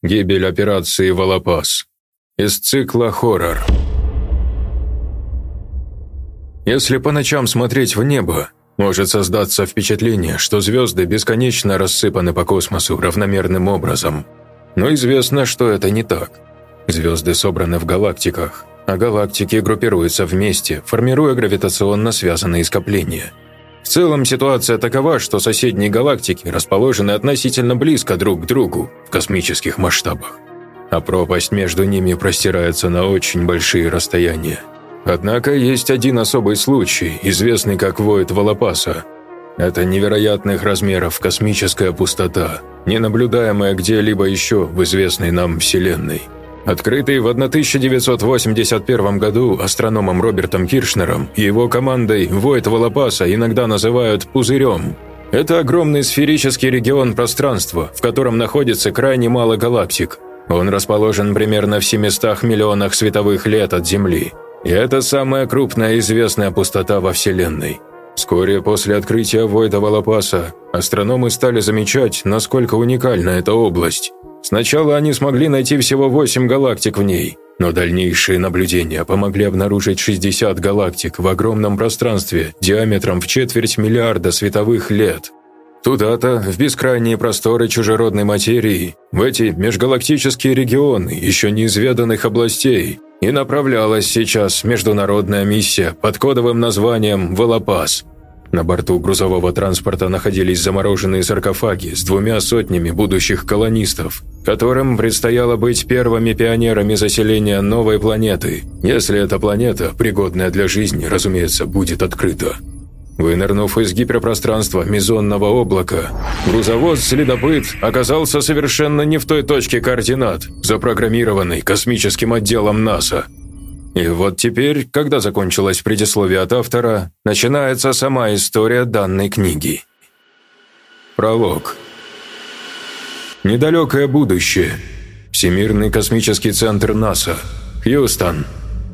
Гибель операции «Волопас». Из цикла «Хоррор». Если по ночам смотреть в небо, может создаться впечатление, что звезды бесконечно рассыпаны по космосу равномерным образом. Но известно, что это не так. Звезды собраны в галактиках, а галактики группируются вместе, формируя гравитационно связанные скопления – в целом ситуация такова, что соседние галактики расположены относительно близко друг к другу в космических масштабах, а пропасть между ними простирается на очень большие расстояния. Однако есть один особый случай, известный как Воид Волопаса. Это невероятных размеров космическая пустота, не наблюдаемая где-либо еще в известной нам Вселенной – Открытый в 1981 году астрономом Робертом Киршнером и его командой Войт Волопаса иногда называют «пузырем». Это огромный сферический регион пространства, в котором находится крайне мало галактик. Он расположен примерно в 700 миллионах световых лет от Земли. И это самая крупная известная пустота во Вселенной. Вскоре после открытия Войда Волопаса астрономы стали замечать, насколько уникальна эта область. Сначала они смогли найти всего 8 галактик в ней, но дальнейшие наблюдения помогли обнаружить 60 галактик в огромном пространстве диаметром в четверть миллиарда световых лет. Туда-то, в бескрайние просторы чужеродной материи, в эти межгалактические регионы еще неизведанных областей, и направлялась сейчас международная миссия под кодовым названием «Волопас», на борту грузового транспорта находились замороженные саркофаги с двумя сотнями будущих колонистов, которым предстояло быть первыми пионерами заселения новой планеты, если эта планета, пригодная для жизни, разумеется, будет открыта. Вынырнув из гиперпространства мезонного облака, грузовоз-следопыт оказался совершенно не в той точке координат, запрограммированной космическим отделом НАСА – и вот теперь, когда закончилось предисловие от автора, начинается сама история данной книги. Пролог. Недалекое будущее. Всемирный космический центр НАСА. Хьюстон.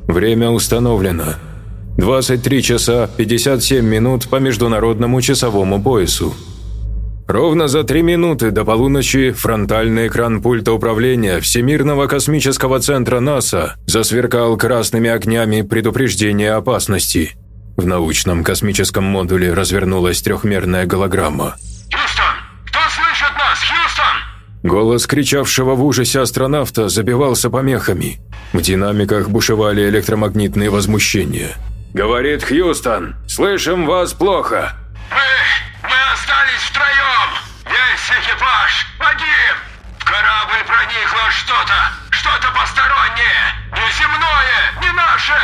Время установлено. 23 часа 57 минут по международному часовому поясу. Ровно за три минуты до полуночи фронтальный экран пульта управления Всемирного космического центра НАСА засверкал красными огнями предупреждения опасности. В научном космическом модуле развернулась трехмерная голограмма. «Хьюстон! Кто слышит нас? Хьюстон!» Голос кричавшего в ужасе астронавта забивался помехами. В динамиках бушевали электромагнитные возмущения. «Говорит Хьюстон, слышим вас плохо!» «Мы... мы остались втроем!» Погиб! В корабль проникло что-то, что-то постороннее, неземное, не наше!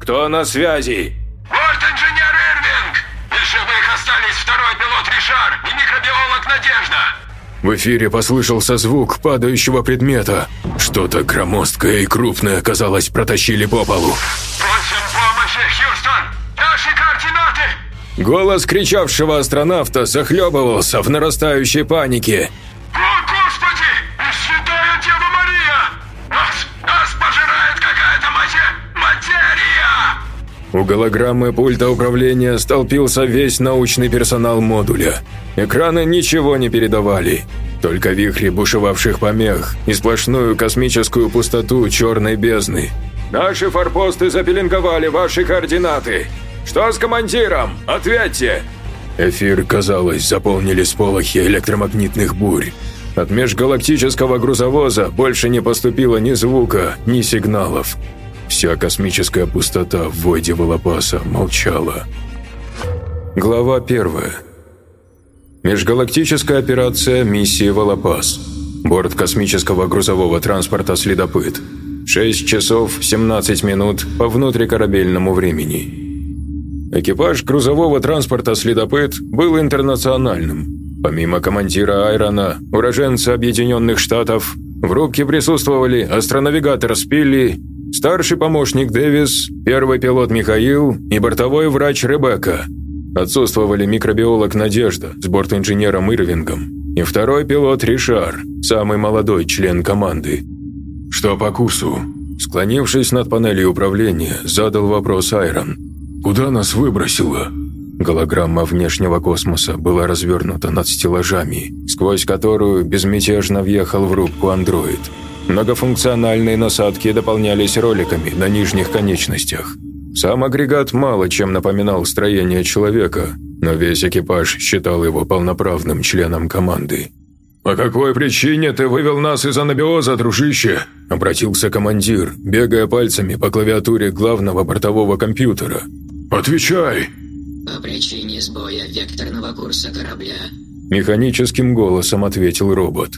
Кто на связи? Борт-инженер Ирвинг! Из живых остались второй пилот Ришар и микробиолог Надежда. В эфире послышался звук падающего предмета. Что-то громоздкое и крупное, казалось, протащили по полу. Просим помощи, Хьюстон! Наши координаты! Голос кричавшего астронавта захлебывался в нарастающей панике. У голограммы пульта управления столпился весь научный персонал модуля. Экраны ничего не передавали. Только вихри бушевавших помех и сплошную космическую пустоту черной бездны. «Наши форпосты запеленговали ваши координаты. Что с командиром? Ответьте!» Эфир, казалось, заполнили сполохи электромагнитных бурь. От межгалактического грузовоза больше не поступило ни звука, ни сигналов. Вся космическая пустота в войде Волопаса молчала. Глава первая. Межгалактическая операция миссии «Волопас». Борт космического грузового транспорта «Следопыт». 6 часов 17 минут по внутрикорабельному времени. Экипаж грузового транспорта «Следопыт» был интернациональным. Помимо командира Айрона, уроженца Объединенных Штатов, в рубке присутствовали астронавигатор Спилли, старший помощник Дэвис, первый пилот Михаил и бортовой врач Ребекка. Отсутствовали микробиолог Надежда с бортинженером Ирвингом и второй пилот Ришар, самый молодой член команды. «Что по курсу?» Склонившись над панелью управления, задал вопрос Айрон. «Куда нас выбросило?» Голограмма внешнего космоса была развернута над стеллажами, сквозь которую безмятежно въехал в рубку андроид. Многофункциональные насадки дополнялись роликами на нижних конечностях. Сам агрегат мало чем напоминал строение человека, но весь экипаж считал его полноправным членом команды. «По какой причине ты вывел нас из анабиоза, дружище?» – обратился командир, бегая пальцами по клавиатуре главного бортового компьютера. «Отвечай!» «По причине сбоя векторного курса корабля», – механическим голосом ответил робот.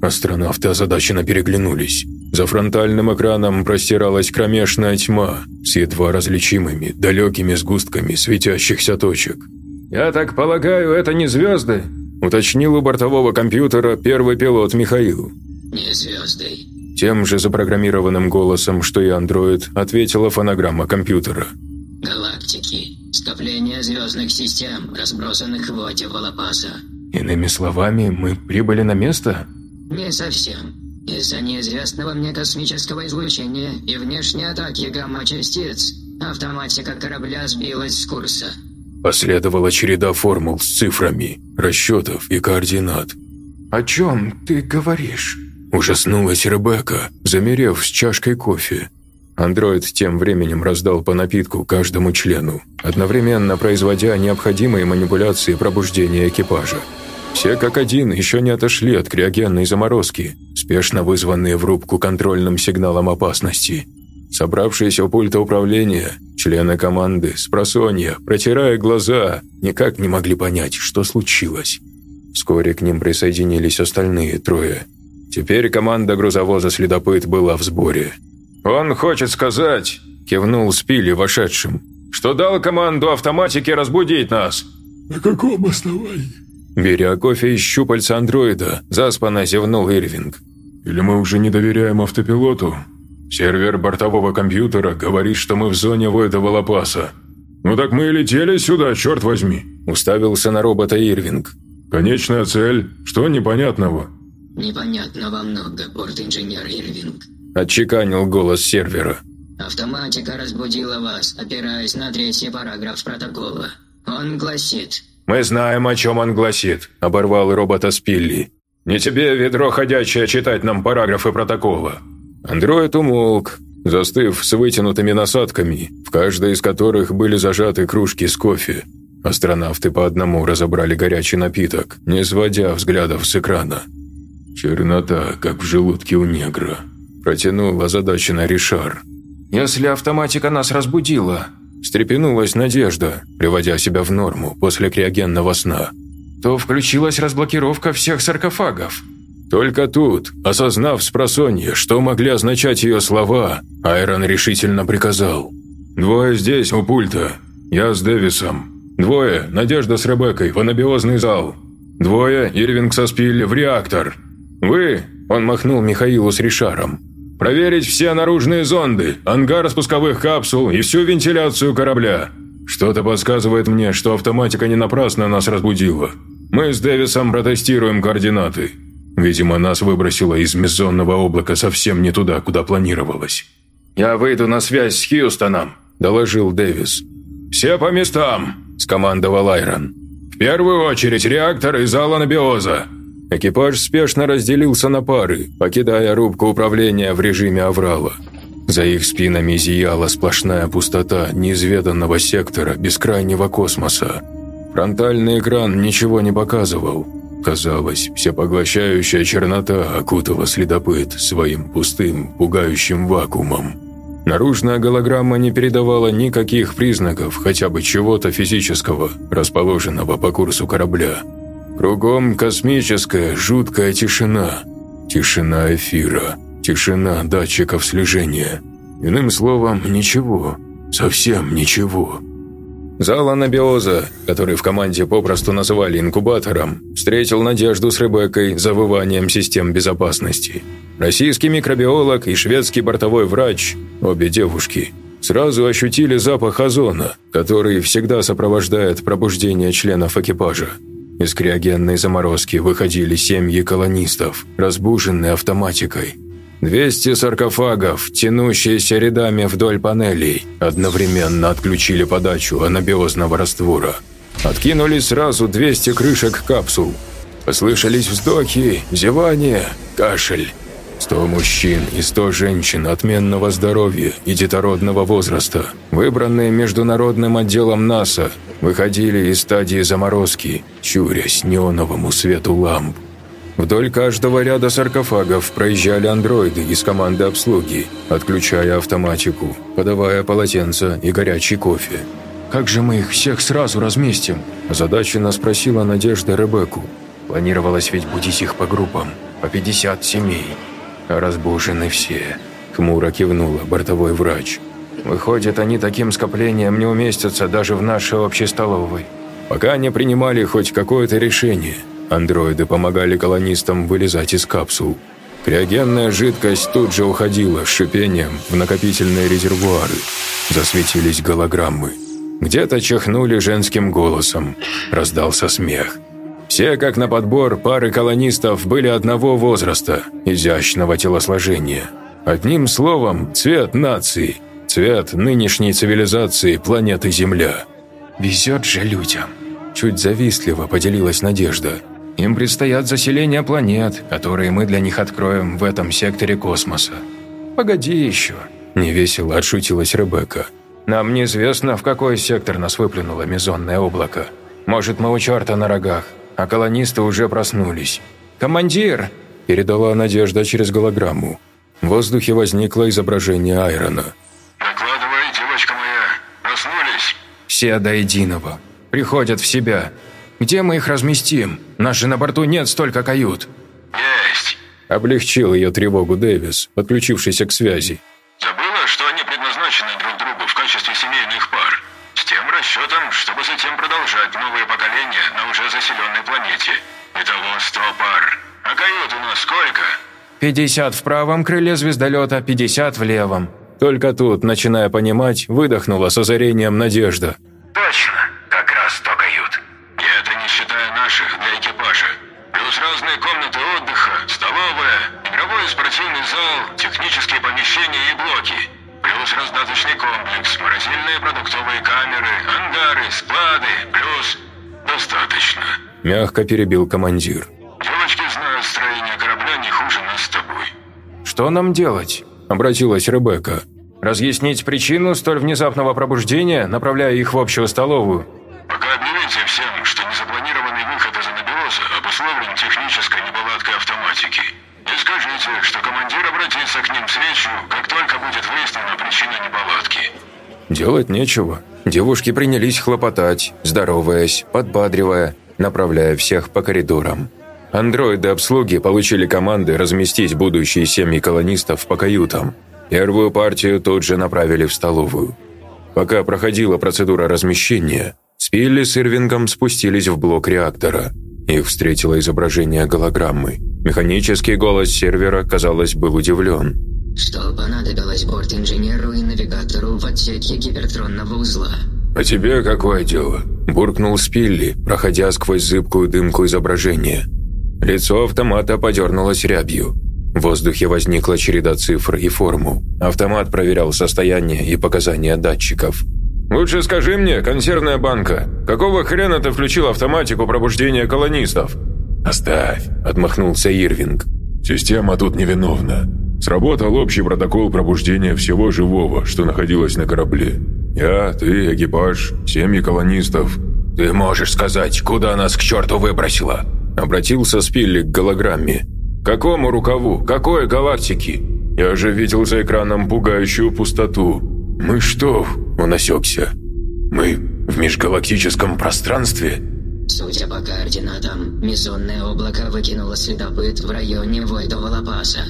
Астронавты озадаченно переглянулись. За фронтальным экраном простиралась кромешная тьма с едва различимыми далекими сгустками светящихся точек. «Я так полагаю, это не звезды?» – уточнил у бортового компьютера первый пилот Михаил. «Не звезды». Тем же запрограммированным голосом, что и андроид, ответила фонограмма компьютера. «Галактики. Скопление звездных систем, разбросанных в воде Волопаса». «Иными словами, мы прибыли на место?» «Не совсем. Из-за неизвестного мне космического излучения и внешней атаки гамма-частиц автоматика корабля сбилась с курса». Последовала череда формул с цифрами, расчетов и координат. «О чем ты говоришь?» Ужаснулась Ребекка, замерев с чашкой кофе. Андроид тем временем раздал по напитку каждому члену, одновременно производя необходимые манипуляции пробуждения экипажа. Все как один еще не отошли от криогенной заморозки, спешно вызванные в рубку контрольным сигналом опасности. Собравшиеся у пульта управления, члены команды, с просонья, протирая глаза, никак не могли понять, что случилось. Вскоре к ним присоединились остальные трое. Теперь команда грузовоза «Следопыт» была в сборе. «Он хочет сказать», – кивнул Спили вошедшим, – «что дал команду автоматике разбудить нас». «На каком основании?» Беря кофе из щупальца андроида, заспанно зевнул Ирвинг. «Или мы уже не доверяем автопилоту? Сервер бортового компьютера говорит, что мы в зоне Войда Волопаса. Ну так мы и летели сюда, черт возьми!» Уставился на робота Ирвинг. «Конечная цель? Что непонятного?» «Непонятного много, борт-инженер Ирвинг», – отчеканил голос сервера. «Автоматика разбудила вас, опираясь на третий параграф протокола. Он гласит...» «Мы знаем, о чем он гласит», – оборвал робота Спилли. «Не тебе, ведро ходячее, читать нам параграфы протокола». Андроид умолк, застыв с вытянутыми насадками, в каждой из которых были зажаты кружки с кофе. Астронавты по одному разобрали горячий напиток, не сводя взглядов с экрана. «Чернота, как в желудке у негра», – протянул озадаченно Ришар. «Если автоматика нас разбудила, Встрепенулась надежда, приводя себя в норму после криогенного сна. То включилась разблокировка всех саркофагов. Только тут, осознав с просонья, что могли означать ее слова, Айрон решительно приказал. «Двое здесь, у пульта. Я с Дэвисом. Двое, Надежда с Ребеккой, в анабиозный зал. Двое, Ирвинг со Спилли, в реактор. Вы...» – он махнул Михаилу с Ришаром. Проверить все наружные зонды, ангар спусковых капсул и всю вентиляцию корабля. Что-то подсказывает мне, что автоматика не напрасно нас разбудила. Мы с Дэвисом протестируем координаты. Видимо, нас выбросило из мезонного облака совсем не туда, куда планировалось. «Я выйду на связь с Хьюстоном», – доложил Дэвис. «Все по местам», – скомандовал Айрон. «В первую очередь реактор и зал анабиоза. Экипаж спешно разделился на пары, покидая рубку управления в режиме аврала. За их спинами зияла сплошная пустота неизведанного сектора бескрайнего космоса. Фронтальный экран ничего не показывал. Казалось, всепоглощающая чернота окутала следопыт своим пустым, пугающим вакуумом. Наружная голограмма не передавала никаких признаков хотя бы чего-то физического, расположенного по курсу корабля. Кругом космическая жуткая тишина. Тишина эфира. Тишина датчиков слежения. Иным словом, ничего. Совсем ничего. Зал анабиоза, который в команде попросту называли инкубатором, встретил Надежду с Ребеккой завыванием систем безопасности. Российский микробиолог и шведский бортовой врач, обе девушки, сразу ощутили запах озона, который всегда сопровождает пробуждение членов экипажа. Из криогенной заморозки выходили семьи колонистов, разбуженные автоматикой. 200 саркофагов, тянущиеся рядами вдоль панелей, одновременно отключили подачу анабиозного раствора. Откинули сразу 200 крышек капсул. Послышались вздохи, зевание, кашель. Сто мужчин и сто женщин отменного здоровья и детородного возраста, выбранные Международным отделом НАСА, выходили из стадии заморозки, чурясь неоновому свету ламп. Вдоль каждого ряда саркофагов проезжали андроиды из команды обслуги, отключая автоматику, подавая полотенца и горячий кофе. «Как же мы их всех сразу разместим?» – озадаченно спросила Надежда Ребекку. Планировалось ведь будить их по группам, по 50 семей. Разбужены все. Хмуро кивнула бортовой врач. Выходит, они таким скоплением не уместятся даже в нашей общей столовой. Пока не принимали хоть какое-то решение, андроиды помогали колонистам вылезать из капсул. Криогенная жидкость тут же уходила с шипением в накопительные резервуары. Засветились голограммы. Где-то чихнули женским голосом. Раздался смех. Все, как на подбор, пары колонистов были одного возраста, изящного телосложения. Одним словом, цвет нации, цвет нынешней цивилизации планеты Земля. «Везет же людям», – чуть завистливо поделилась Надежда. «Им предстоят заселения планет, которые мы для них откроем в этом секторе космоса». «Погоди еще», – невесело отшутилась Ребекка. «Нам неизвестно, в какой сектор нас выплюнуло мезонное облако. Может, мы у черта на рогах, а колонисты уже проснулись. «Командир!» – передала Надежда через голограмму. В воздухе возникло изображение Айрона. «Докладывай, девочка моя, проснулись?» «Все до единого. Приходят в себя. Где мы их разместим? Нас же на борту нет столько кают». «Есть!» – облегчил ее тревогу Дэвис, подключившийся к связи. «Забыла, что они предназначены друг другу в качестве семейных пар?» Тем расчетом, чтобы затем продолжать новые поколения на уже заселенной планете. Итого сто пар. А кают у нас сколько? 50 в правом крыле звездолета, 50 в левом. Только тут, начиная понимать, выдохнула с озарением надежда. Точно, Мягко перебил командир. Девочки знают строение корабля не хуже нас с тобой. «Что нам делать?» – обратилась Ребекка. «Разъяснить причину столь внезапного пробуждения, направляя их в общую столовую?» Пока объявите всем, что незапланированный выход из анабиоза обусловлен технической неполадкой автоматики. И скажите, что командир обратится к ним с речью, как только будет выяснена причина неполадки. Делать нечего. Девушки принялись хлопотать, здороваясь, подбадривая, направляя всех по коридорам. Андроиды обслуги получили команды разместить будущие семьи колонистов по каютам. Первую партию тут же направили в столовую. Пока проходила процедура размещения, Спилли с Ирвингом спустились в блок реактора. Их встретило изображение голограммы. Механический голос сервера, казалось, был удивлен. Что понадобилось борт-инженеру и навигатору в отсеке гипертронного узла? «А тебе какое дело?» – буркнул Спилли, проходя сквозь зыбкую дымку изображения. Лицо автомата подернулось рябью. В воздухе возникла череда цифр и формул. Автомат проверял состояние и показания датчиков. «Лучше скажи мне, консервная банка, какого хрена ты включил автоматику пробуждения колонистов?» «Оставь», – отмахнулся Ирвинг. «Система тут невиновна. Сработал общий протокол пробуждения всего живого, что находилось на корабле. Я, ты, экипаж, семьи колонистов». «Ты можешь сказать, куда нас к черту выбросило?» Обратился Спилли к голограмме. «Какому рукаву? Какой галактики?» «Я же видел за экраном пугающую пустоту. Мы что?» Он осекся. «Мы в межгалактическом пространстве?» Судя по координатам, мезонное облако выкинуло следопыт в районе Войдова Лапаса.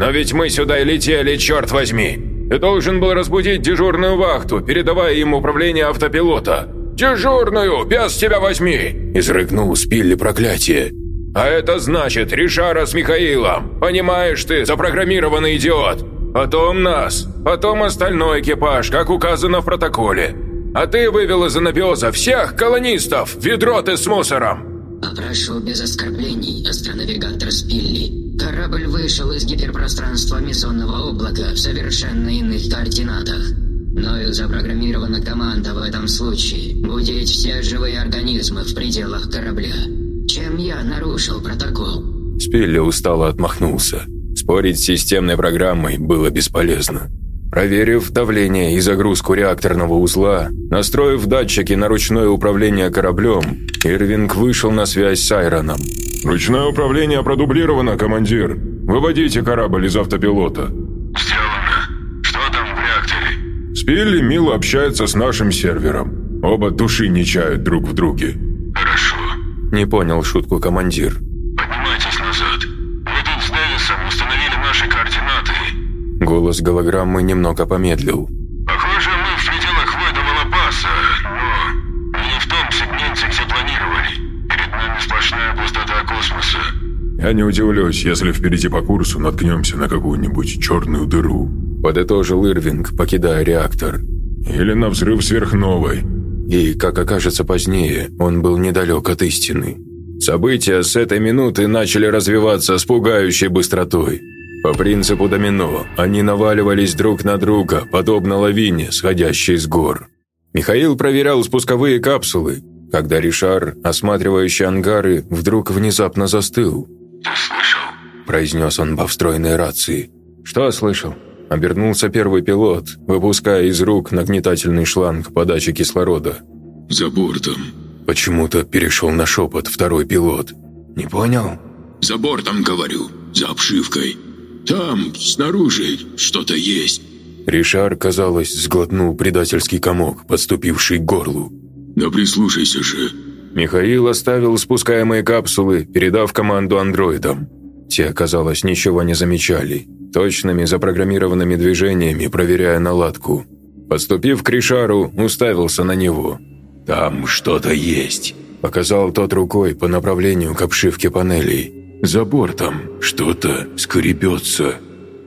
«Но ведь мы сюда и летели, черт возьми! Ты должен был разбудить дежурную вахту, передавая им управление автопилота!» «Дежурную! Без тебя возьми!» – изрыгнул Спилли проклятие. «А это значит Ришара с Михаилом! Понимаешь ты, запрограммированный идиот! Потом нас, потом остальной экипаж, как указано в протоколе. А ты вывел из анабиоза всех колонистов, ведро ты с мусором!» Попрошу без оскорблений, астронавигатор Спилли. Корабль вышел из гиперпространства мезонного облака в совершенно иных координатах. Мною запрограммирована команда в этом случае будить все живые организмы в пределах корабля. Чем я нарушил протокол? Спилли устало отмахнулся. Спорить с системной программой было бесполезно. Проверив давление и загрузку реакторного узла, настроив датчики на ручное управление кораблем, Ирвинг вышел на связь с Айроном. «Ручное управление продублировано, командир. Выводите корабль из автопилота». Сделано. Что там в реакторе? Спилли мило общается с нашим сервером. Оба души не чают друг в друге. Хорошо. Не понял шутку командир. Голос голограммы немного помедлил. Похоже, мы в пределах Войда Волопаса, но не в том сегменте, где планировали. Перед нами сплошная пустота космоса. Я не удивлюсь, если впереди по курсу наткнемся на какую-нибудь черную дыру. Подытожил Ирвинг, покидая реактор. Или на взрыв сверхновой. И, как окажется позднее, он был недалек от истины. События с этой минуты начали развиваться с пугающей быстротой. По принципу домино, они наваливались друг на друга, подобно лавине, сходящей с гор. Михаил проверял спусковые капсулы, когда Ришар, осматривающий ангары, вдруг внезапно застыл. Ты слышал? – произнес он по встроенной рации. «Что слышал?» – обернулся первый пилот, выпуская из рук нагнетательный шланг подачи кислорода. За бортом. Почему-то перешел на шепот второй пилот. «Не понял?» За бортом, говорю. За обшивкой. Там, снаружи, что-то есть. Ришар, казалось, сглотнул предательский комок, подступивший к горлу. Да прислушайся же. Михаил оставил спускаемые капсулы, передав команду андроидам. Те, казалось, ничего не замечали, точными запрограммированными движениями проверяя наладку. Подступив к Ришару, уставился на него. «Там что-то есть», – показал тот рукой по направлению к обшивке панелей. «За бортом что-то скребется».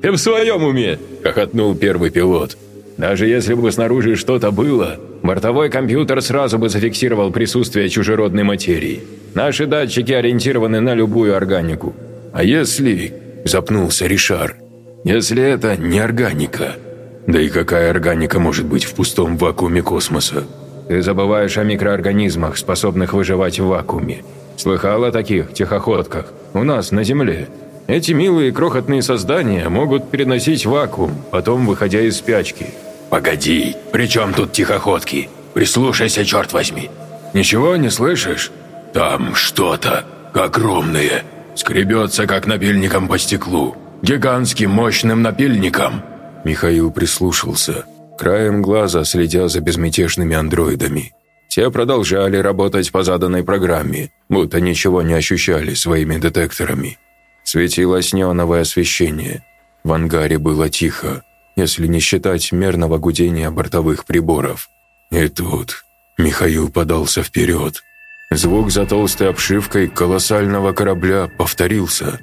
«Ты в своем уме?» – хохотнул первый пилот. «Даже если бы снаружи что-то было, бортовой компьютер сразу бы зафиксировал присутствие чужеродной материи. Наши датчики ориентированы на любую органику. А если...» – запнулся Ришар. «Если это не органика?» «Да и какая органика может быть в пустом вакууме космоса?» «Ты забываешь о микроорганизмах, способных выживать в вакууме. Слыхал о таких тихоходках? У нас, на Земле. Эти милые крохотные создания могут переносить вакуум, потом выходя из спячки. «Погоди, при чем тут тихоходки? Прислушайся, черт возьми!» «Ничего не слышишь? Там что-то огромное. Скребется, как напильником по стеклу. Гигантским мощным напильником!» Михаил прислушался, краем глаза следя за безмятежными андроидами. Те продолжали работать по заданной программе, будто ничего не ощущали своими детекторами. Светилось неоновое освещение. В ангаре было тихо, если не считать мерного гудения бортовых приборов. И тут Михаил подался вперед. Звук за толстой обшивкой колоссального корабля повторился.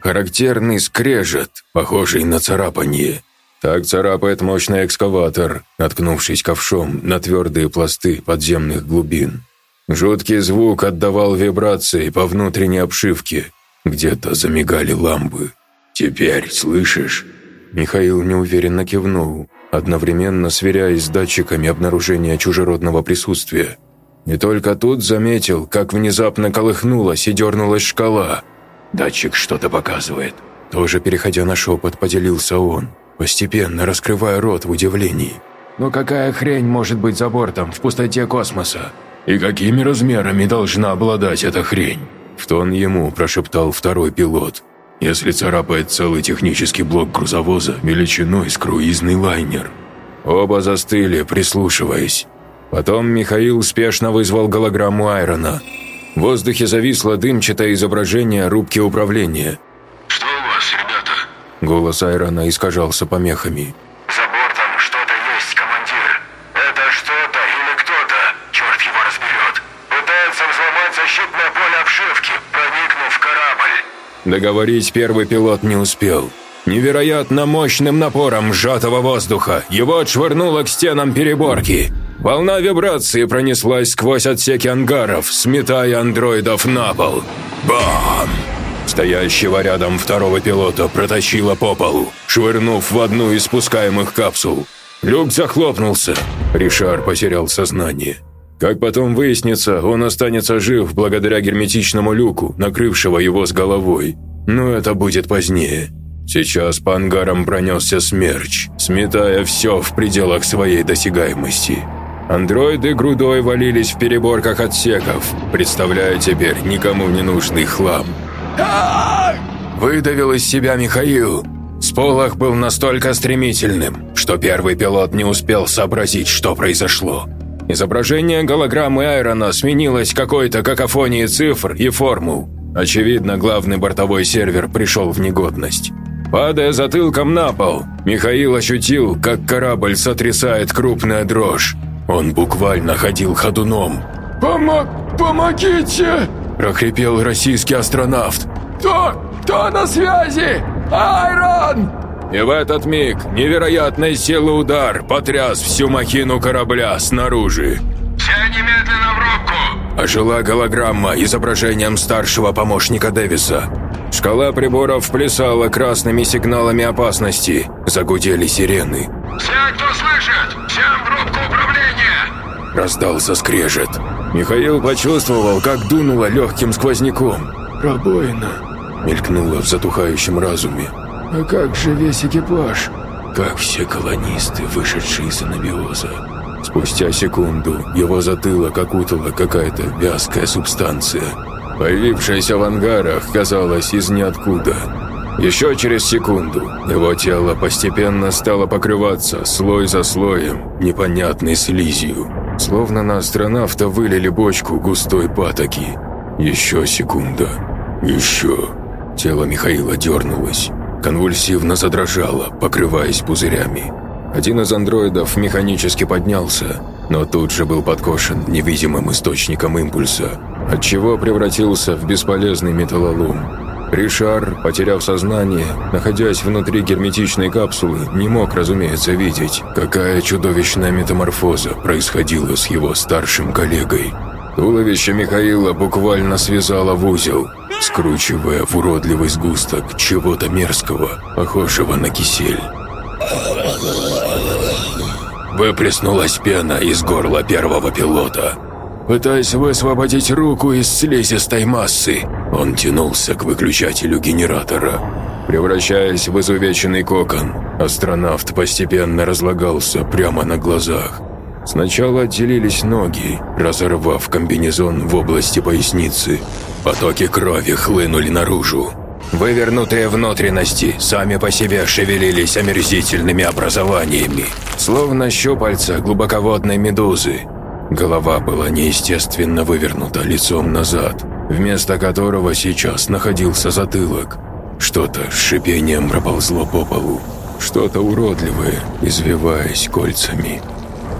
Характерный скрежет, похожий на царапанье. Так царапает мощный экскаватор, наткнувшись ковшом на твердые пласты подземных глубин. Жуткий звук отдавал вибрации по внутренней обшивке. Где-то замигали лампы. «Теперь слышишь?» Михаил неуверенно кивнул, одновременно сверяясь с датчиками обнаружения чужеродного присутствия. И только тут заметил, как внезапно колыхнулась и дернулась шкала. Датчик что-то показывает. Тоже переходя на шепот, поделился он постепенно раскрывая рот в удивлении. «Но какая хрень может быть за бортом в пустоте космоса? И какими размерами должна обладать эта хрень?» В тон ему прошептал второй пилот. «Если царапает целый технический блок грузовоза величиной с круизный лайнер». Оба застыли, прислушиваясь. Потом Михаил спешно вызвал голограмму Айрона. В воздухе зависло дымчатое изображение рубки управления. Что у вас, ребята? Голос Айрона искажался помехами. За бортом что-то есть, командир. Это что-то или кто-то, черт его разберет. Пытается взломать защитное поле обшивки, проникнув в корабль. Договорить первый пилот не успел. Невероятно мощным напором сжатого воздуха его отшвырнуло к стенам переборки. Волна вибрации пронеслась сквозь отсеки ангаров, сметая андроидов на пол. Бам! Стоящего рядом второго пилота протащило по полу, швырнув в одну из спускаемых капсул. Люк захлопнулся. Ришар потерял сознание. Как потом выяснится, он останется жив благодаря герметичному люку, накрывшего его с головой. Но это будет позднее. Сейчас по ангарам пронесся смерч, сметая все в пределах своей досягаемости. Андроиды грудой валились в переборках отсеков, представляя теперь никому не нужный хлам. Выдавил из себя Михаил. Сполох был настолько стремительным, что первый пилот не успел сообразить, что произошло. Изображение голограммы Айрона сменилось какой-то какофонией цифр и формул. Очевидно, главный бортовой сервер пришел в негодность. Падая затылком на пол, Михаил ощутил, как корабль сотрясает крупная дрожь. Он буквально ходил ходуном. «Помог... помогите!» – прохрипел российский астронавт. «Кто... кто на связи? Айрон!» И в этот миг невероятной силы удар потряс всю махину корабля снаружи. «Все немедленно в рубку!» Ожила голограмма изображением старшего помощника Дэвиса. Шкала приборов плясала красными сигналами опасности. Загудели сирены. «Все, кто слышит! Всем в рубку управления!» Раздался скрежет. Михаил почувствовал, как дунуло легким сквозняком. «Пробоина!» Мелькнуло в затухающем разуме. «А как же весь экипаж?» Как все колонисты, вышедшие из анабиоза. Спустя секунду его затылок окутала какая-то вязкая субстанция. Появившаяся в ангарах, казалось, из ниоткуда. Еще через секунду его тело постепенно стало покрываться слой за слоем непонятной слизью. Словно на астронавта вылили бочку густой патоки. Еще секунда. Еще. Тело Михаила дернулось. Конвульсивно задрожало, покрываясь пузырями. Один из андроидов механически поднялся, но тут же был подкошен невидимым источником импульса, отчего превратился в бесполезный металлолом. Ришар, потеряв сознание, находясь внутри герметичной капсулы, не мог, разумеется, видеть, какая чудовищная метаморфоза происходила с его старшим коллегой. Туловище Михаила буквально связало в узел, скручивая в уродливый сгусток чего-то мерзкого, похожего на кисель. Выплеснулась пена из горла первого пилота. Пытаясь высвободить руку из слизистой массы, он тянулся к выключателю генератора. Превращаясь в изувеченный кокон, астронавт постепенно разлагался прямо на глазах. Сначала отделились ноги, разорвав комбинезон в области поясницы. Потоки крови хлынули наружу. Вывернутые внутренности сами по себе шевелились омерзительными образованиями, словно щупальца глубоководной медузы. Голова была неестественно вывернута лицом назад, вместо которого сейчас находился затылок. Что-то с шипением проползло по полу, что-то уродливое, извиваясь кольцами.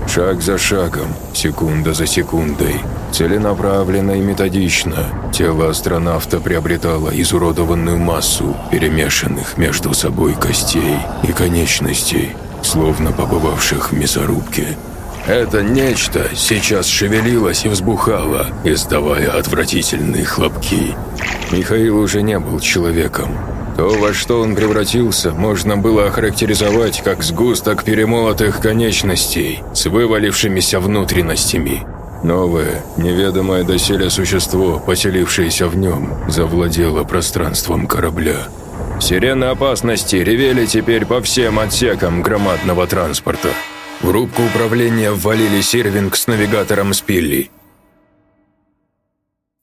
Шаг за шагом, секунда за секундой, целенаправленно и методично, тело астронавта приобретало изуродованную массу перемешанных между собой костей и конечностей, словно побывавших в мясорубке. Это нечто сейчас шевелилось и взбухало, издавая отвратительные хлопки. Михаил уже не был человеком. То, во что он превратился, можно было охарактеризовать как сгусток перемолотых конечностей с вывалившимися внутренностями. Новое, неведомое доселе существо, поселившееся в нем, завладело пространством корабля. Сирены опасности ревели теперь по всем отсекам громадного транспорта. В рубку управления ввалили сервинг с навигатором Спилли.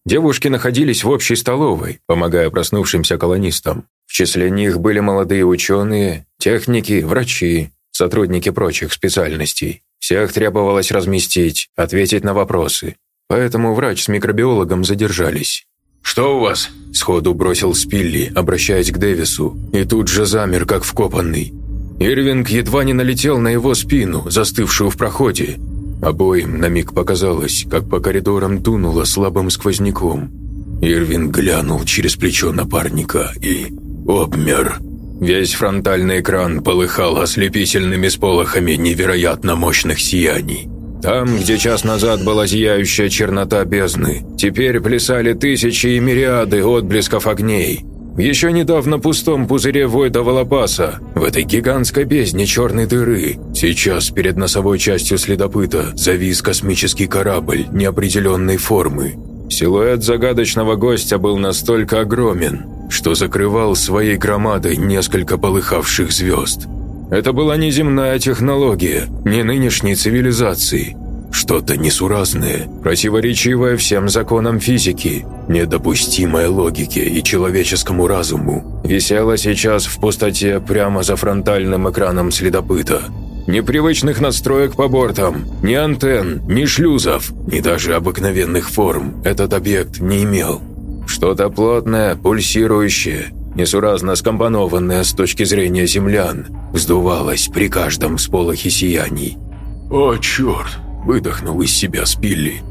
Девушки находились в общей столовой, помогая проснувшимся колонистам. В числе них были молодые ученые, техники, врачи, сотрудники прочих специальностей. Всех требовалось разместить, ответить на вопросы. Поэтому врач с микробиологом задержались. «Что у вас?» – сходу бросил Спилли, обращаясь к Дэвису, и тут же замер, как вкопанный. Ирвинг едва не налетел на его спину, застывшую в проходе. Обоим на миг показалось, как по коридорам дунуло слабым сквозняком. Ирвинг глянул через плечо напарника и обмер. Весь фронтальный экран полыхал ослепительными сполохами невероятно мощных сияний. Там, где час назад была зияющая чернота бездны, теперь плясали тысячи и мириады отблесков огней. Еще недавно пустом пузыре Войда Волопаса, в этой гигантской бездне черной дыры, сейчас перед носовой частью следопыта завис космический корабль неопределенной формы. Силуэт загадочного гостя был настолько огромен, что закрывал своей громадой несколько полыхавших звезд. Это была не земная технология, не нынешней цивилизации. Что-то несуразное, противоречивое всем законам физики, недопустимое логике и человеческому разуму, висело сейчас в пустоте прямо за фронтальным экраном следопыта. Ни привычных настроек по бортам, ни антенн, ни шлюзов, ни даже обыкновенных форм этот объект не имел. Что-то плотное, пульсирующее, несуразно скомпонованное с точки зрения землян, вздувалось при каждом всполохе сияний. «О, черт!» – выдохнул из себя Спилли.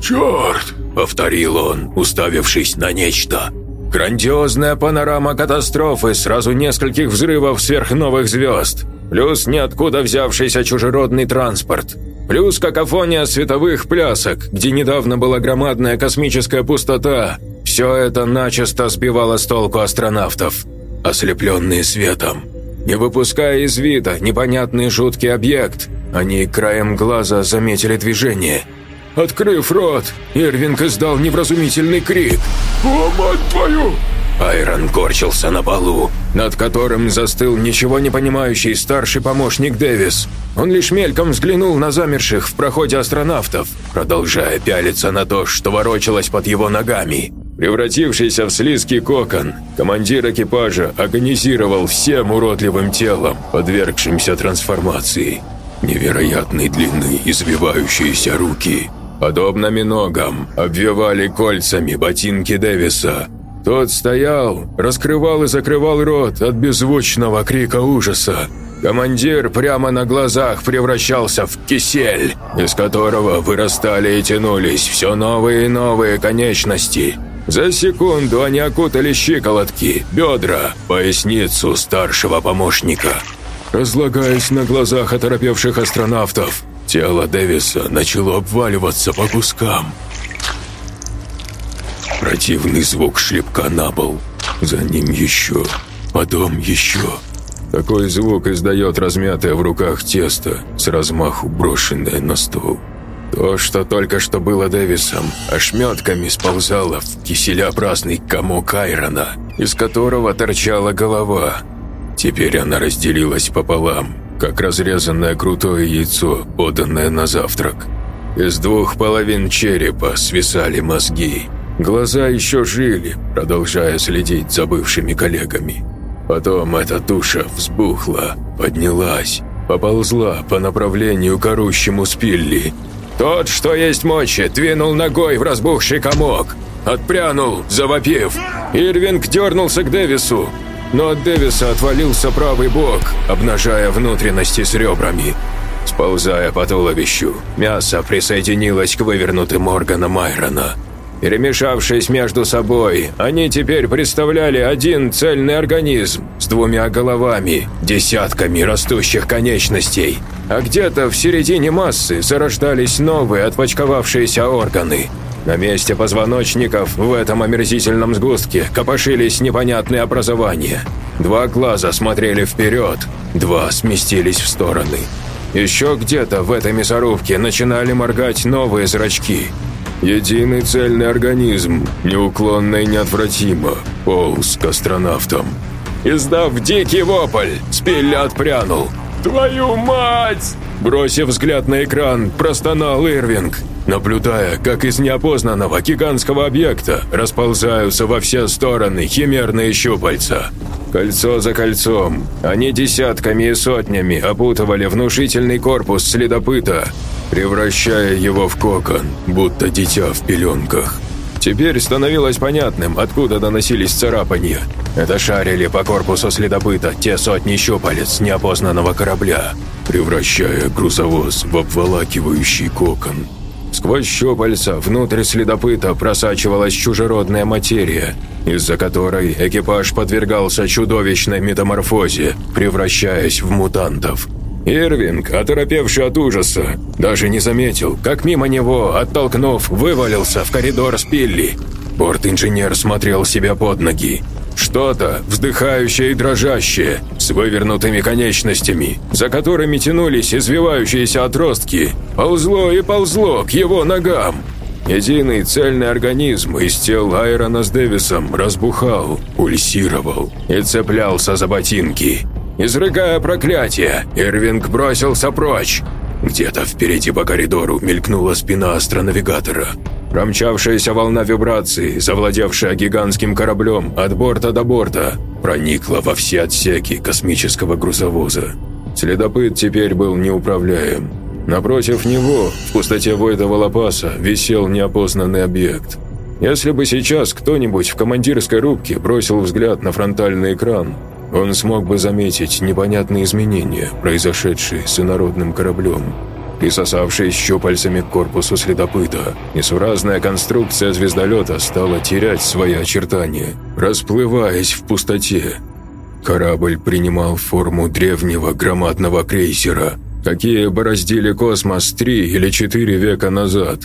«Черт!» – повторил он, уставившись на нечто. Грандиозная панорама катастрофы, сразу нескольких взрывов сверхновых звезд, плюс ниоткуда взявшийся чужеродный транспорт, плюс какофония световых плясок, где недавно была громадная космическая пустота, все это начисто сбивало с толку астронавтов, ослепленные светом. Не выпуская из вида непонятный жуткий объект, они краем глаза заметили движение. Открыв рот, Ирвинг издал невразумительный крик. «О, мать твою!» Айрон корчился на полу, над которым застыл ничего не понимающий старший помощник Дэвис. Он лишь мельком взглянул на замерших в проходе астронавтов, продолжая пялиться на то, что ворочалось под его ногами. Превратившийся в слизкий кокон, командир экипажа агонизировал всем уродливым телом, подвергшимся трансформации. Невероятной длины извивающиеся руки, подобно миногам, обвивали кольцами ботинки Дэвиса. Тот стоял, раскрывал и закрывал рот от беззвучного крика ужаса. Командир прямо на глазах превращался в кисель, из которого вырастали и тянулись все новые и новые конечности – за секунду они окутали щиколотки, бедра, поясницу старшего помощника. Разлагаясь на глазах оторопевших астронавтов, тело Дэвиса начало обваливаться по кускам. Противный звук шлепка на пол. За ним еще, потом еще. Такой звук издает размятое в руках тесто, с размаху брошенное на стол. То, что только что было Дэвисом, ошметками сползало в киселеобразный комок Айрона, из которого торчала голова. Теперь она разделилась пополам, как разрезанное крутое яйцо, поданное на завтрак. Из двух половин черепа свисали мозги. Глаза еще жили, продолжая следить за бывшими коллегами. Потом эта туша взбухла, поднялась, поползла по направлению к орущему Спилли тот, что есть мочи, двинул ногой в разбухший комок. Отпрянул, завопив. Ирвинг дернулся к Дэвису, но от Дэвиса отвалился правый бок, обнажая внутренности с ребрами. Сползая по туловищу, мясо присоединилось к вывернутым органам Майрона – Перемешавшись между собой, они теперь представляли один цельный организм с двумя головами, десятками растущих конечностей. А где-то в середине массы зарождались новые отпочковавшиеся органы. На месте позвоночников в этом омерзительном сгустке копошились непонятные образования. Два глаза смотрели вперед, два сместились в стороны. Еще где-то в этой мясорубке начинали моргать новые зрачки – Единый цельный организм, неуклонно и неотвратимо, полз к астронавтам. Издав дикий вопль, Спилли отпрянул. «Твою мать!» Бросив взгляд на экран, простонал Ирвинг, наблюдая, как из неопознанного гигантского объекта расползаются во все стороны химерные щупальца. Кольцо за кольцом, они десятками и сотнями опутывали внушительный корпус следопыта, превращая его в кокон, будто дитя в пеленках. Теперь становилось понятным, откуда доносились царапания. Это шарили по корпусу следопыта те сотни щупалец неопознанного корабля, превращая грузовоз в обволакивающий кокон. Сквозь щупальца внутрь следопыта просачивалась чужеродная материя, из-за которой экипаж подвергался чудовищной метаморфозе, превращаясь в мутантов – Ирвинг, оторопевший от ужаса, даже не заметил, как мимо него, оттолкнув, вывалился в коридор с Пилли. Борт-инженер смотрел себя под ноги. Что-то вздыхающее и дрожащее, с вывернутыми конечностями, за которыми тянулись извивающиеся отростки, ползло и ползло к его ногам. Единый цельный организм из тел Айрона с Дэвисом разбухал, пульсировал и цеплялся за ботинки. Изрыгая проклятие, Ирвинг бросился прочь. Где-то впереди по коридору мелькнула спина астронавигатора. Промчавшаяся волна вибраций, завладевшая гигантским кораблем от борта до борта, проникла во все отсеки космического грузовоза. Следопыт теперь был неуправляем. Напротив него, в пустоте Войда Волопаса, висел неопознанный объект. Если бы сейчас кто-нибудь в командирской рубке бросил взгляд на фронтальный экран, он смог бы заметить непонятные изменения, произошедшие с инородным кораблем, присосавшись щупальцами к корпусу следопыта. Несуразная конструкция звездолета стала терять свои очертания, расплываясь в пустоте. Корабль принимал форму древнего громадного крейсера, какие бороздили космос три или четыре века назад.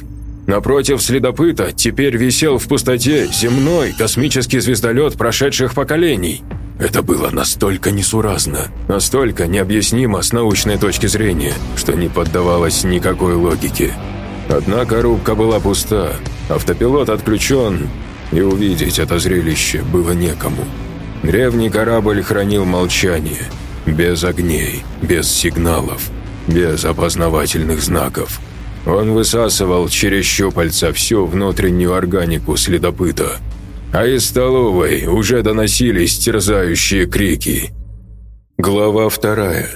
Напротив следопыта теперь висел в пустоте земной космический звездолет прошедших поколений – это было настолько несуразно, настолько необъяснимо с научной точки зрения, что не поддавалось никакой логике. Однако рубка была пуста, автопилот отключен, и увидеть это зрелище было некому. Древний корабль хранил молчание, без огней, без сигналов, без опознавательных знаков. Он высасывал через щупальца всю внутреннюю органику следопыта – а из столовой уже доносились терзающие крики. Глава вторая.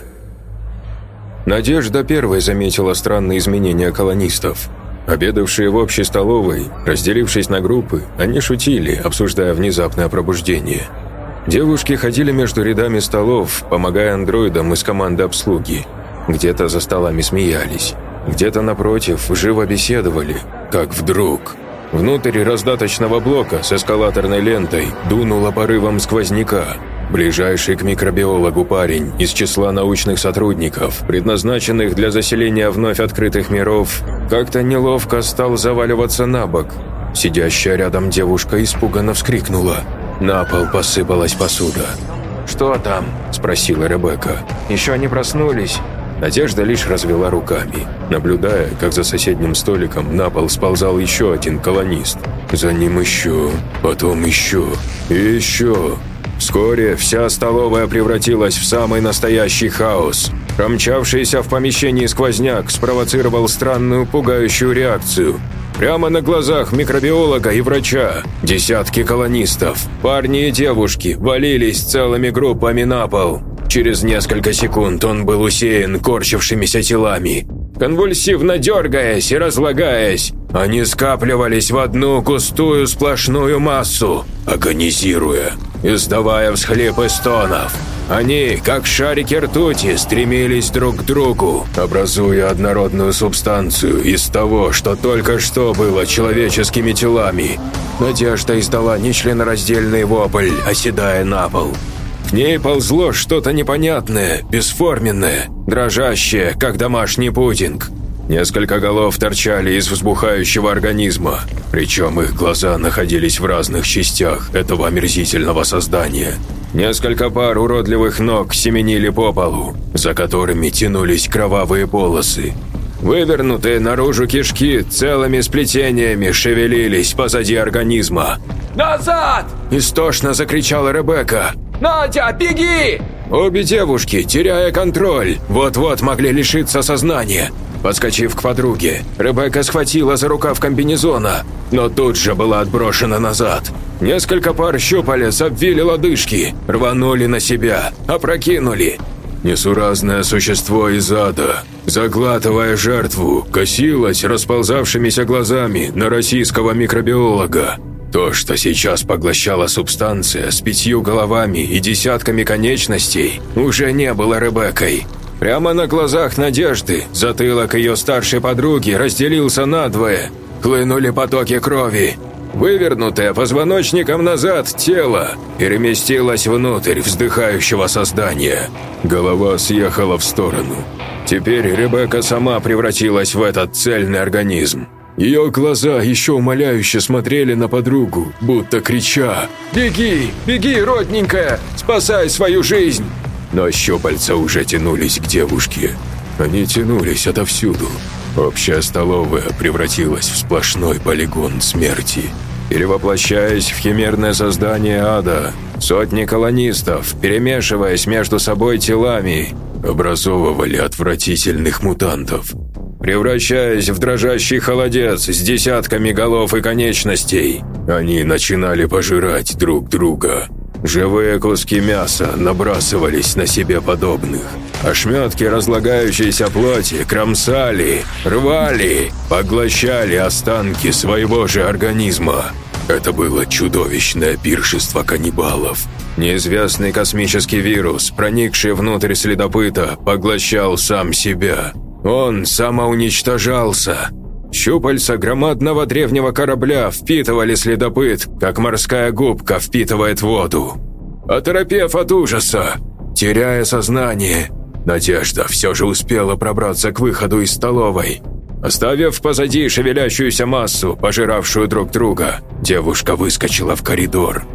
Надежда первой заметила странные изменения колонистов. Обедавшие в общей столовой, разделившись на группы, они шутили, обсуждая внезапное пробуждение. Девушки ходили между рядами столов, помогая андроидам из команды обслуги. Где-то за столами смеялись, где-то напротив живо беседовали, как вдруг – Внутрь раздаточного блока с эскалаторной лентой дунуло порывом сквозняка. Ближайший к микробиологу парень из числа научных сотрудников, предназначенных для заселения вновь открытых миров, как-то неловко стал заваливаться на бок. Сидящая рядом девушка испуганно вскрикнула. На пол посыпалась посуда. «Что там?» – спросила Ребекка. «Еще не проснулись?» Надежда лишь развела руками, наблюдая, как за соседним столиком на пол сползал еще один колонист. За ним еще, потом еще еще. Вскоре вся столовая превратилась в самый настоящий хаос. Промчавшийся в помещении сквозняк спровоцировал странную пугающую реакцию. Прямо на глазах микробиолога и врача десятки колонистов, парни и девушки, валились целыми группами на пол. Через несколько секунд он был усеян корчившимися телами. Конвульсивно дергаясь и разлагаясь, они скапливались в одну густую сплошную массу, агонизируя, издавая всхлипы стонов. Они, как шарики ртути, стремились друг к другу, образуя однородную субстанцию из того, что только что было человеческими телами. Надежда издала нечленораздельный вопль, оседая на пол. К ней ползло что-то непонятное, бесформенное, дрожащее, как домашний пудинг. Несколько голов торчали из взбухающего организма, причем их глаза находились в разных частях этого омерзительного создания. Несколько пар уродливых ног семенили по полу, за которыми тянулись кровавые полосы. Вывернутые наружу кишки целыми сплетениями шевелились позади организма. «Назад!» – истошно закричала Ребекка. «Надя, беги!» Обе девушки, теряя контроль, вот-вот могли лишиться сознания. Подскочив к подруге, Ребекка схватила за рукав комбинезона, но тут же была отброшена назад. Несколько пар щупалец обвили лодыжки, рванули на себя, опрокинули. Несуразное существо из ада, заглатывая жертву, косилось расползавшимися глазами на российского микробиолога. То, что сейчас поглощала субстанция с пятью головами и десятками конечностей, уже не было Ребеккой. Прямо на глазах Надежды затылок ее старшей подруги разделился надвое. Хлынули потоки крови. Вывернутое позвоночником назад тело переместилось внутрь вздыхающего создания. Голова съехала в сторону. Теперь Ребекка сама превратилась в этот цельный организм. Ее глаза еще умоляюще смотрели на подругу, будто крича «Беги, беги, родненькая, спасай свою жизнь!» Но щупальца уже тянулись к девушке. Они тянулись отовсюду. Общая столовая превратилась в сплошной полигон смерти. Перевоплощаясь в химерное создание ада, сотни колонистов, перемешиваясь между собой телами, образовывали отвратительных мутантов, превращаясь в дрожащий холодец с десятками голов и конечностей. Они начинали пожирать друг друга. Живые куски мяса набрасывались на себе подобных. Ошметки разлагающейся плоти кромсали, рвали, поглощали останки своего же организма. Это было чудовищное пиршество каннибалов. Неизвестный космический вирус, проникший внутрь следопыта, поглощал сам себя. Он самоуничтожался. Щупальца громадного древнего корабля впитывали следопыт, как морская губка впитывает воду. Оторопев от ужаса, теряя сознание, Надежда все же успела пробраться к выходу из столовой. Оставив позади шевелящуюся массу, пожиравшую друг друга, девушка выскочила в коридор.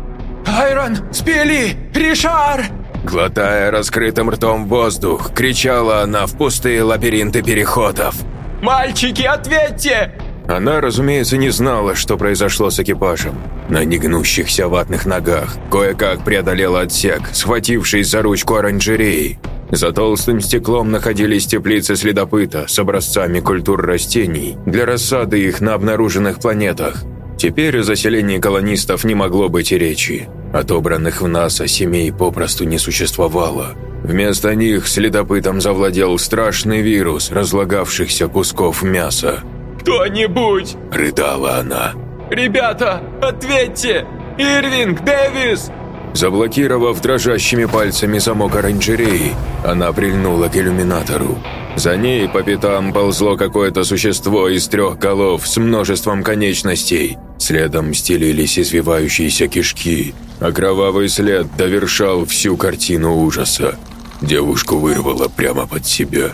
«Айрон! Спели! Ришар!» Глотая раскрытым ртом воздух, кричала она в пустые лабиринты переходов. «Мальчики, ответьте!» Она, разумеется, не знала, что произошло с экипажем. На негнущихся ватных ногах кое-как преодолела отсек, схватившись за ручку оранжереи. За толстым стеклом находились теплицы следопыта с образцами культур растений для рассады их на обнаруженных планетах. Теперь о заселении колонистов не могло быть и речи. Отобранных в НАСА семей попросту не существовало. Вместо них следопытом завладел страшный вирус разлагавшихся кусков мяса. «Кто-нибудь!» – рыдала она. «Ребята, ответьте! Ирвинг, Дэвис, Заблокировав дрожащими пальцами замок оранжереи, она прильнула к иллюминатору. За ней по пятам ползло какое-то существо из трех голов с множеством конечностей. Следом стелились извивающиеся кишки, а кровавый след довершал всю картину ужаса. Девушку вырвало прямо под себя.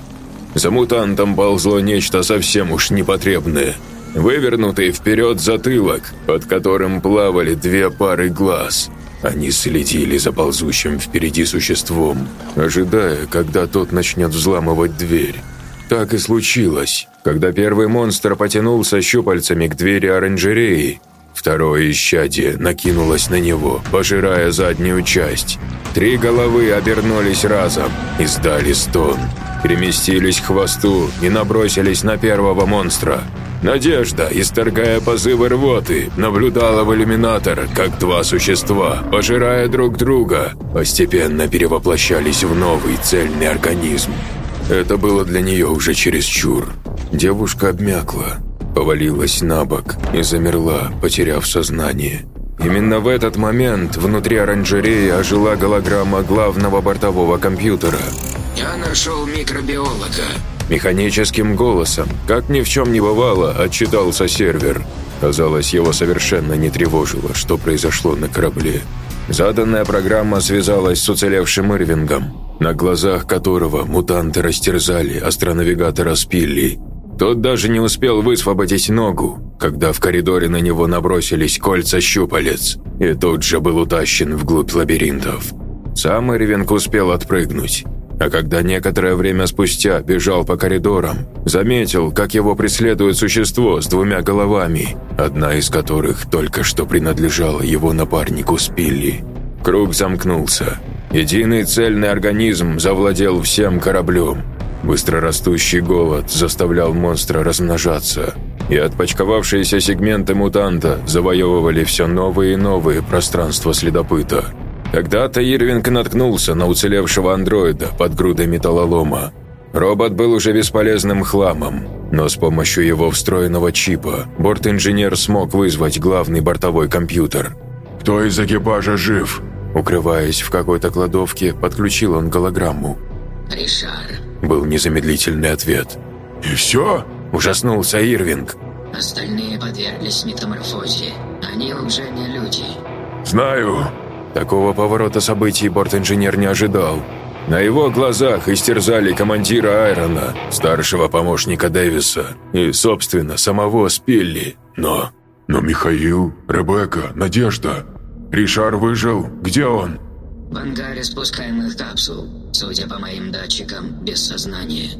За мутантом ползло нечто совсем уж непотребное. Вывернутый вперед затылок, под которым плавали две пары глаз – они следили за ползущим впереди существом, ожидая, когда тот начнет взламывать дверь. Так и случилось. Когда первый монстр потянулся щупальцами к двери оранжереи, второе исчадие накинулось на него, пожирая заднюю часть. Три головы обернулись разом, и сдали стон, переместились к хвосту и набросились на первого монстра – Надежда, исторгая позывы рвоты, наблюдала в иллюминатор, как два существа, пожирая друг друга, постепенно перевоплощались в новый цельный организм. Это было для нее уже чересчур. Девушка обмякла, повалилась на бок и замерла, потеряв сознание. Именно в этот момент внутри оранжереи ожила голограмма главного бортового компьютера. «Я нашел микробиолога», Механическим голосом, как ни в чем не бывало, отчитался сервер. Казалось, его совершенно не тревожило, что произошло на корабле. Заданная программа связалась с уцелевшим Ирвингом, на глазах которого мутанты растерзали астронавигатора Спилли. Тот даже не успел высвободить ногу, когда в коридоре на него набросились кольца щупалец, и тут же был утащен вглубь лабиринтов. Сам Ирвинг успел отпрыгнуть, а когда некоторое время спустя бежал по коридорам, заметил, как его преследует существо с двумя головами, одна из которых только что принадлежала его напарнику Спилли. Круг замкнулся. Единый цельный организм завладел всем кораблем. Быстрорастущий голод заставлял монстра размножаться, и отпочковавшиеся сегменты мутанта завоевывали все новые и новые пространства следопыта – когда-то Ирвинг наткнулся на уцелевшего андроида под грудой металлолома. Робот был уже бесполезным хламом, но с помощью его встроенного чипа борт-инженер смог вызвать главный бортовой компьютер. «Кто из экипажа жив?» Укрываясь в какой-то кладовке, подключил он голограмму. «Ришар», – был незамедлительный ответ. «И все?» – ужаснулся Ирвинг. «Остальные подверглись метаморфозе. Они уже не люди». «Знаю», Такого поворота событий борт-инженер не ожидал. На его глазах истерзали командира Айрона, старшего помощника Дэвиса и, собственно, самого Спилли. Но... Но Михаил, Ребекка, Надежда... Ришар выжил? Где он? В ангаре спускаемых капсул, судя по моим датчикам, без сознания.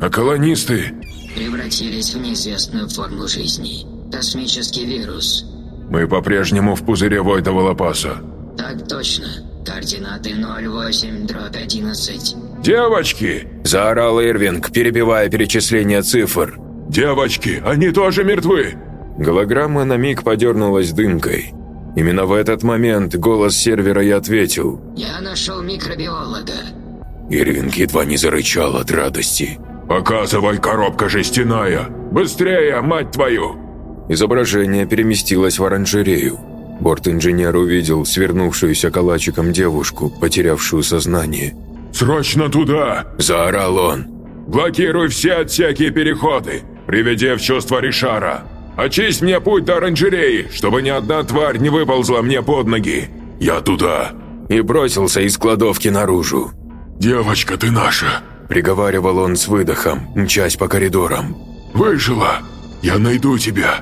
А колонисты? Превратились в неизвестную форму жизни. Космический вирус. Мы по-прежнему в пузыре Войда Волопаса. Так точно. Координаты 08 дробь 11. «Девочки!» – заорал Ирвинг, перебивая перечисление цифр. «Девочки, они тоже мертвы!» Голограмма на миг подернулась дымкой. Именно в этот момент голос сервера и ответил. «Я нашел микробиолога». Ирвинг едва не зарычал от радости. «Показывай, коробка жестяная! Быстрее, мать твою!» Изображение переместилось в оранжерею. Борт-инженер увидел свернувшуюся калачиком девушку, потерявшую сознание. «Срочно туда!» – заорал он. «Блокируй все отсеки и переходы! Приведи в чувство Ришара! Очисть мне путь до оранжереи, чтобы ни одна тварь не выползла мне под ноги! Я туда!» И бросился из кладовки наружу. «Девочка, ты наша!» – приговаривал он с выдохом, мчась по коридорам. «Выжила! Я найду тебя!»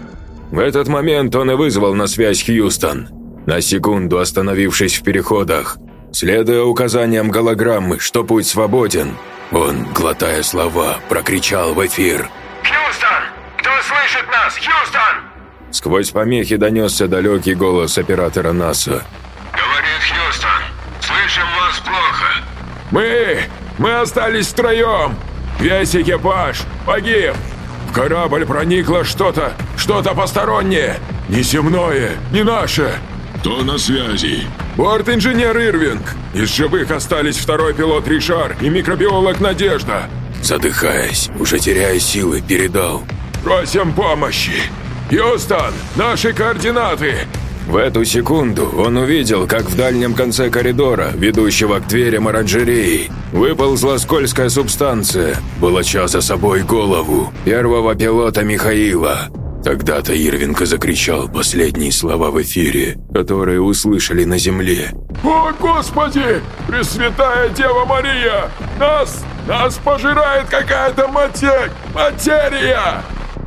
В этот момент он и вызвал на связь Хьюстон, на секунду остановившись в переходах. Следуя указаниям голограммы, что путь свободен, он, глотая слова, прокричал в эфир. «Хьюстон! Кто слышит нас? Хьюстон!» Сквозь помехи донесся далекий голос оператора НАСА. «Говорит Хьюстон. Слышим вас плохо». «Мы! Мы остались втроем! Весь экипаж погиб! Корабль проникло что-то, что-то постороннее! Не земное, не наше!» «Кто на связи?» «Борт-инженер Ирвинг! Из живых остались второй пилот Ришар и микробиолог Надежда!» Задыхаясь, уже теряя силы, передал. «Просим помощи! Хьюстон, наши координаты!» В эту секунду он увидел, как в дальнем конце коридора, ведущего к дверям оранжереи, выползла скользкая субстанция, волоча за собой голову первого пилота Михаила. Тогда-то Ирвинка закричал последние слова в эфире, которые услышали на земле. «О, Господи! Пресвятая Дева Мария! Нас, нас пожирает какая-то матерь! Материя!»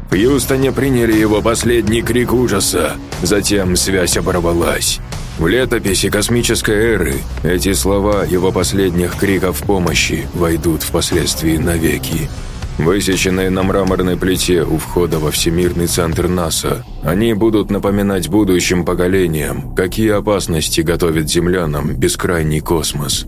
В Хьюстоне приняли его последний крик ужаса, затем связь оборвалась. В летописи космической эры эти слова его последних криков помощи войдут впоследствии навеки. Высеченные на мраморной плите у входа во Всемирный центр НАСА, они будут напоминать будущим поколениям, какие опасности готовит землянам бескрайний космос.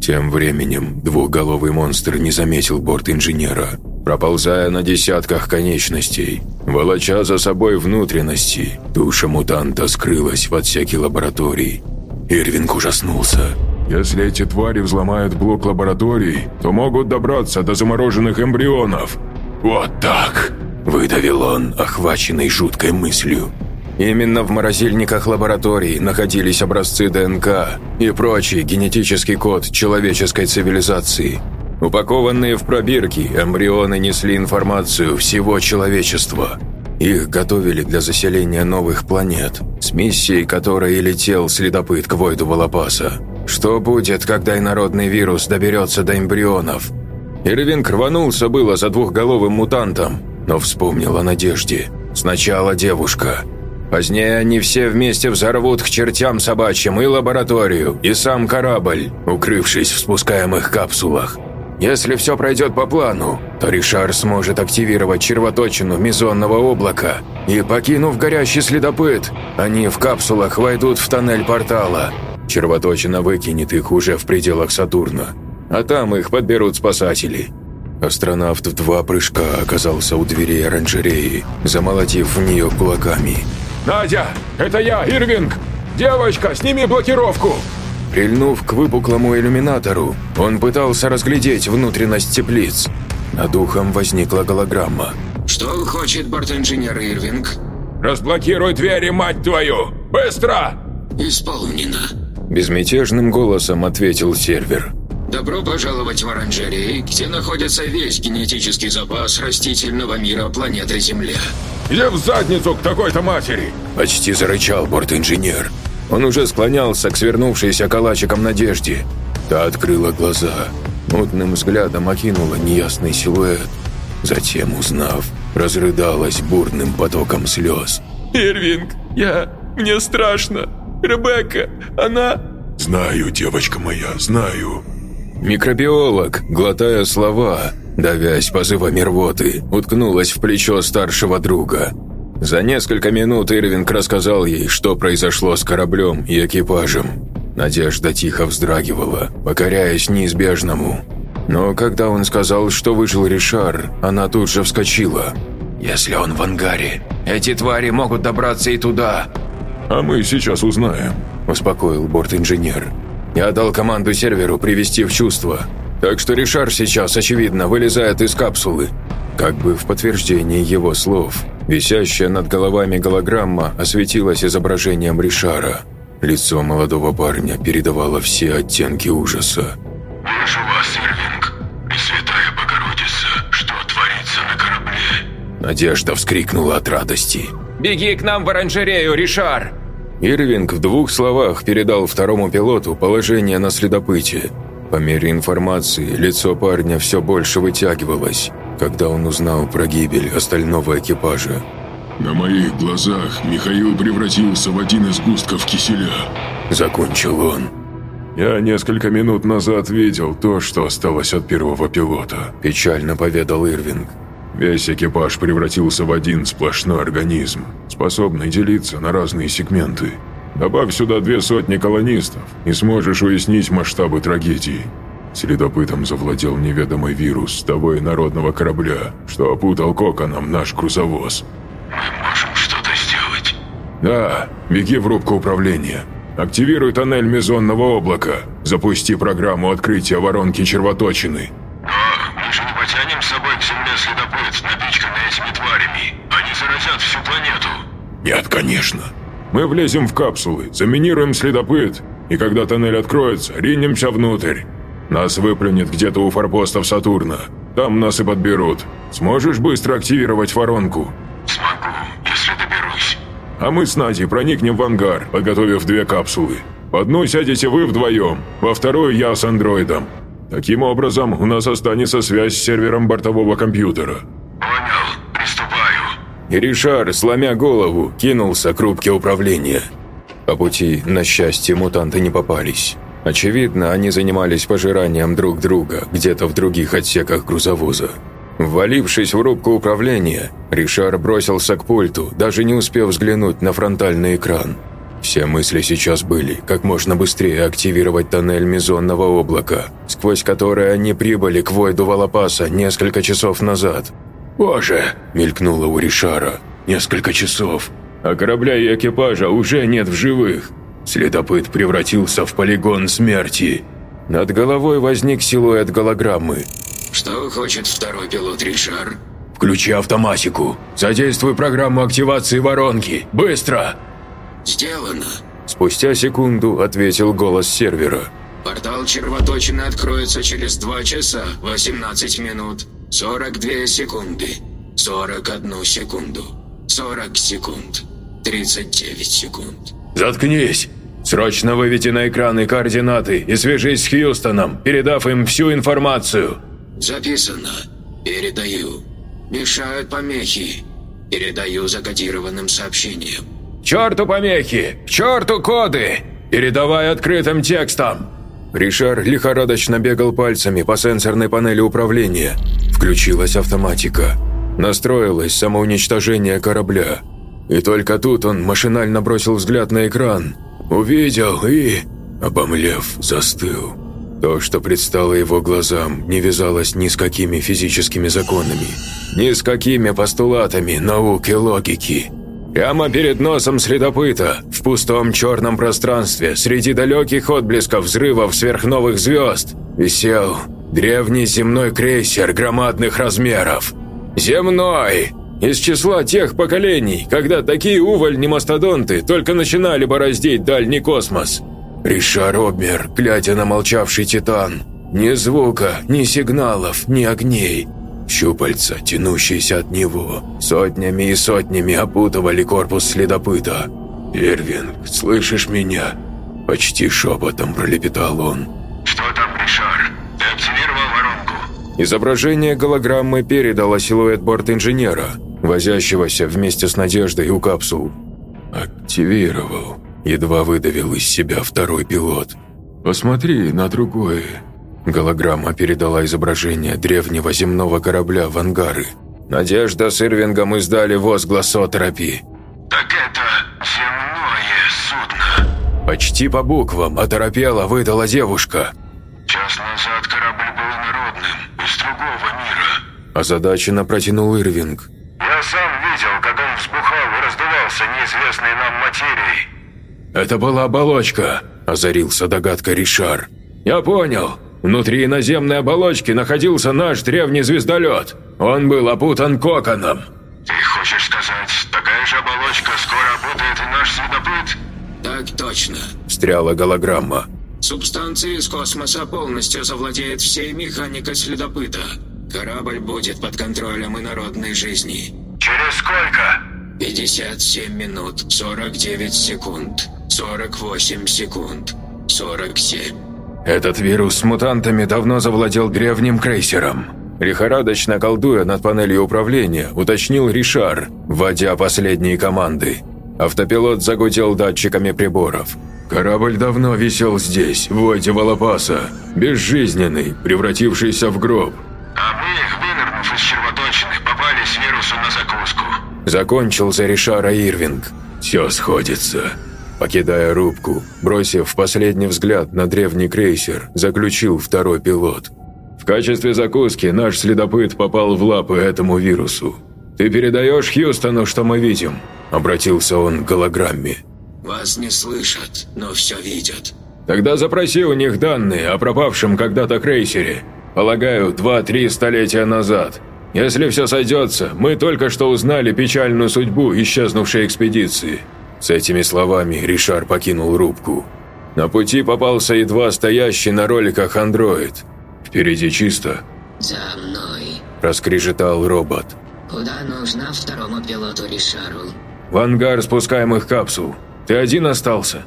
Тем временем двухголовый монстр не заметил борт инженера, проползая на десятках конечностей, волоча за собой внутренности. Туша мутанта скрылась в отсеке лабораторий. Ирвинг ужаснулся. «Если эти твари взломают блок лабораторий, то могут добраться до замороженных эмбрионов. Вот так!» Выдавил он, охваченный жуткой мыслью. Именно в морозильниках лабораторий находились образцы ДНК и прочий генетический код человеческой цивилизации. Упакованные в пробирки, эмбрионы несли информацию всего человечества. Их готовили для заселения новых планет, с миссией которой летел следопыт к Войду Волопаса. Что будет, когда инородный вирус доберется до эмбрионов? Ирвинг рванулся было за двухголовым мутантом, но вспомнил о надежде. Сначала девушка – Позднее они все вместе взорвут к чертям собачьим и лабораторию, и сам корабль, укрывшись в спускаемых капсулах. Если все пройдет по плану, то Ришар сможет активировать червоточину мезонного облака, и, покинув горящий следопыт, они в капсулах войдут в тоннель портала. Червоточина выкинет их уже в пределах Сатурна, а там их подберут спасатели. Астронавт в два прыжка оказался у дверей оранжереи, замолотив в нее кулаками. «Надя, это я, Ирвинг! Девочка, сними блокировку!» Прильнув к выпуклому иллюминатору, он пытался разглядеть внутренность теплиц. Над ухом возникла голограмма. Что хочет борт-инженер Ирвинг? «Разблокируй двери, мать твою! Быстро!» Исполнено. Безмятежным голосом ответил сервер. Добро пожаловать в оранжереи, где находится весь генетический запас растительного мира планеты Земля. «Иди в задницу к такой-то матери!» Почти зарычал борт-инженер. Он уже склонялся к свернувшейся калачиком надежде. Та открыла глаза, мутным взглядом окинула неясный силуэт. Затем, узнав, разрыдалась бурным потоком слез. «Ирвинг, я... мне страшно. Ребекка, она...» «Знаю, девочка моя, знаю». Микробиолог, глотая слова, давясь позывами рвоты, уткнулась в плечо старшего друга. За несколько минут Ирвинг рассказал ей, что произошло с кораблем и экипажем. Надежда тихо вздрагивала, покоряясь неизбежному. Но когда он сказал, что выжил Ришар, она тут же вскочила. «Если он в ангаре, эти твари могут добраться и туда». «А мы сейчас узнаем», – успокоил борт-инженер. «Я дал команду серверу привести в чувство. Так что Ришар сейчас, очевидно, вылезает из капсулы». Как бы в подтверждении его слов, висящая над головами голограмма осветилась изображением Ришара. Лицо молодого парня передавало все оттенки ужаса. «Вижу вас, Ирвинг. Пресвятая Богородица, что творится на корабле?» Надежда вскрикнула от радости. «Беги к нам в оранжерею, Ришар!» Ирвинг в двух словах передал второму пилоту положение на следопыте. По мере информации лицо парня все больше вытягивалось, когда он узнал про гибель остального экипажа. На моих глазах Михаил превратился в один из густков киселя. Закончил он. «Я несколько минут назад видел то, что осталось от первого пилота», – печально поведал Ирвинг. «Весь экипаж превратился в один сплошной организм, способный делиться на разные сегменты. Добавь сюда две сотни колонистов, и сможешь уяснить масштабы трагедии. Следопытом завладел неведомый вирус того инородного корабля, что опутал коконом наш грузовоз. Мы можем что-то сделать? Да, беги в рубку управления. Активируй тоннель мезонного облака. Запусти программу открытия воронки червоточины. Но мы же не потянем с следопыт, напичканный этими тварями. Они заразят всю планету. Нет, конечно. Мы влезем в капсулы, заминируем следопыт, и когда тоннель откроется, ринемся внутрь. Нас выплюнет где-то у форпостов Сатурна. Там нас и подберут. Сможешь быстро активировать воронку? Смогу, если доберусь. А мы с Надей проникнем в ангар, подготовив две капсулы. В одну сядете вы вдвоем, во вторую я с андроидом. Таким образом, у нас останется связь с сервером бортового компьютера. Понял, приступаю. И Ришар, сломя голову, кинулся к рубке управления. По пути, на счастье, мутанты не попались. Очевидно, они занимались пожиранием друг друга где-то в других отсеках грузовоза. Ввалившись в рубку управления, Ришар бросился к пульту, даже не успев взглянуть на фронтальный экран. Все мысли сейчас были, как можно быстрее активировать тоннель мезонного облака, сквозь который они прибыли к Войду Валапаса несколько часов назад. «Боже!» – мелькнуло у Ришара. «Несколько часов, а корабля и экипажа уже нет в живых. Следопыт превратился в полигон смерти. Над головой возник силуэт голограммы. Что хочет второй пилот Ришар? «Включи автоматику. Задействуй программу активации воронки. Быстро!» Сделано. Спустя секунду ответил голос сервера. Портал червоточины откроется через 2 часа 18 минут 42 секунды 41 секунду 40 секунд 39 секунд «Заткнись! Срочно выведи на экраны координаты и свяжись с Хьюстоном, передав им всю информацию!» Записано. Передаю. Мешают помехи. Передаю закодированным сообщением. Черту помехи! К черту коды! Передавай открытым текстом!» Ришар лихорадочно бегал пальцами по сенсорной панели управления. Включилась автоматика. Настроилось самоуничтожение корабля. И только тут он машинально бросил взгляд на экран. Увидел и, обомлев, застыл. То, что предстало его глазам, не вязалось ни с какими физическими законами, ни с какими постулатами науки логики. Прямо перед носом следопыта, в пустом черном пространстве, среди далеких отблесков взрывов сверхновых звезд, висел древний земной крейсер громадных размеров. Земной! Из числа тех поколений, когда такие увольни-мастодонты только начинали бороздить дальний космос. Ришар обмер, глядя на молчавший Титан. Ни звука, ни сигналов, ни огней. Щупальца, тянущиеся от него, сотнями и сотнями опутывали корпус следопыта. «Ирвинг, слышишь меня?» Почти шепотом пролепетал он. Что там Изображение голограммы передало силуэт борт-инженера, возящегося вместе с Надеждой у капсул. «Активировал», – едва выдавил из себя второй пилот. «Посмотри на другое». Голограмма передала изображение древнего земного корабля в ангары. Надежда с Ирвингом издали возглас оторопи. «Так это земное судно!» Почти по буквам оторопела выдала девушка. «Час назад корабль был народным, из другого мира». Озадаченно протянул Ирвинг. «Я сам видел, как он взбухал и раздувался неизвестной нам материей». «Это была оболочка», – озарился догадка Ришар. «Я понял. Внутри наземной оболочки находился наш древний звездолет. Он был опутан коконом». «Ты хочешь сказать, такая же оболочка скоро опутает и наш следопыт?» Так точно. Встряла голограмма. Субстанция из космоса полностью завладеет всей механикой следопыта. Корабль будет под контролем инородной жизни. «Через сколько?» 57 минут, 49 секунд, 48 секунд, 47. Этот вирус с мутантами давно завладел древним крейсером. Лихорадочно колдуя над панелью управления, уточнил Ришар, вводя последние команды. Автопилот загудел датчиками приборов. Корабль давно висел здесь, в Войте Волопаса, безжизненный, превратившийся в гроб. А мы, вынырнув из червоточины, попались вирусу на закуску. Закончил за Ришара Ирвинг. Все сходится. Покидая рубку, бросив последний взгляд на древний крейсер, заключил второй пилот. В качестве закуски наш следопыт попал в лапы этому вирусу. «Ты передаешь Хьюстону, что мы видим?» – обратился он к голограмме. Вас не слышат, но все видят. «Тогда запроси у них данные о пропавшем когда-то крейсере. Полагаю, два-три столетия назад. Если все сойдется, мы только что узнали печальную судьбу исчезнувшей экспедиции». С этими словами Ришар покинул рубку. На пути попался едва стоящий на роликах андроид. «Впереди чисто», За мной. – раскрежетал робот. Куда нужно второму пилоту Ришару? «В ангар спускаемых капсул. Ты один остался?»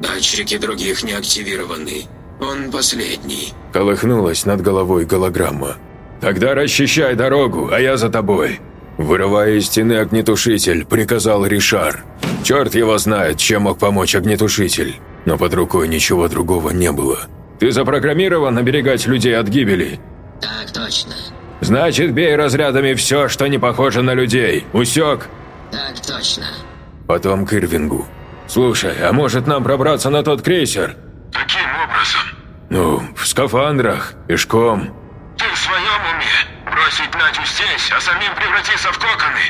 Датчики других не активированы. Он последний. Колыхнулась над головой голограмма. «Тогда расчищай дорогу, а я за тобой!» Вырывая из стены огнетушитель, приказал Ришар. Черт его знает, чем мог помочь огнетушитель, но под рукой ничего другого не было. «Ты запрограммирован оберегать людей от гибели?» Так точно. «Значит, бей разрядами все, что не похоже на людей. Усек?» Так точно. Потом к Ирвингу. «Слушай, а может нам пробраться на тот крейсер?» Каким образом? «Ну, в скафандрах, пешком». Ты в своем уме? Бросить Надю здесь, а самим превратиться в коконы?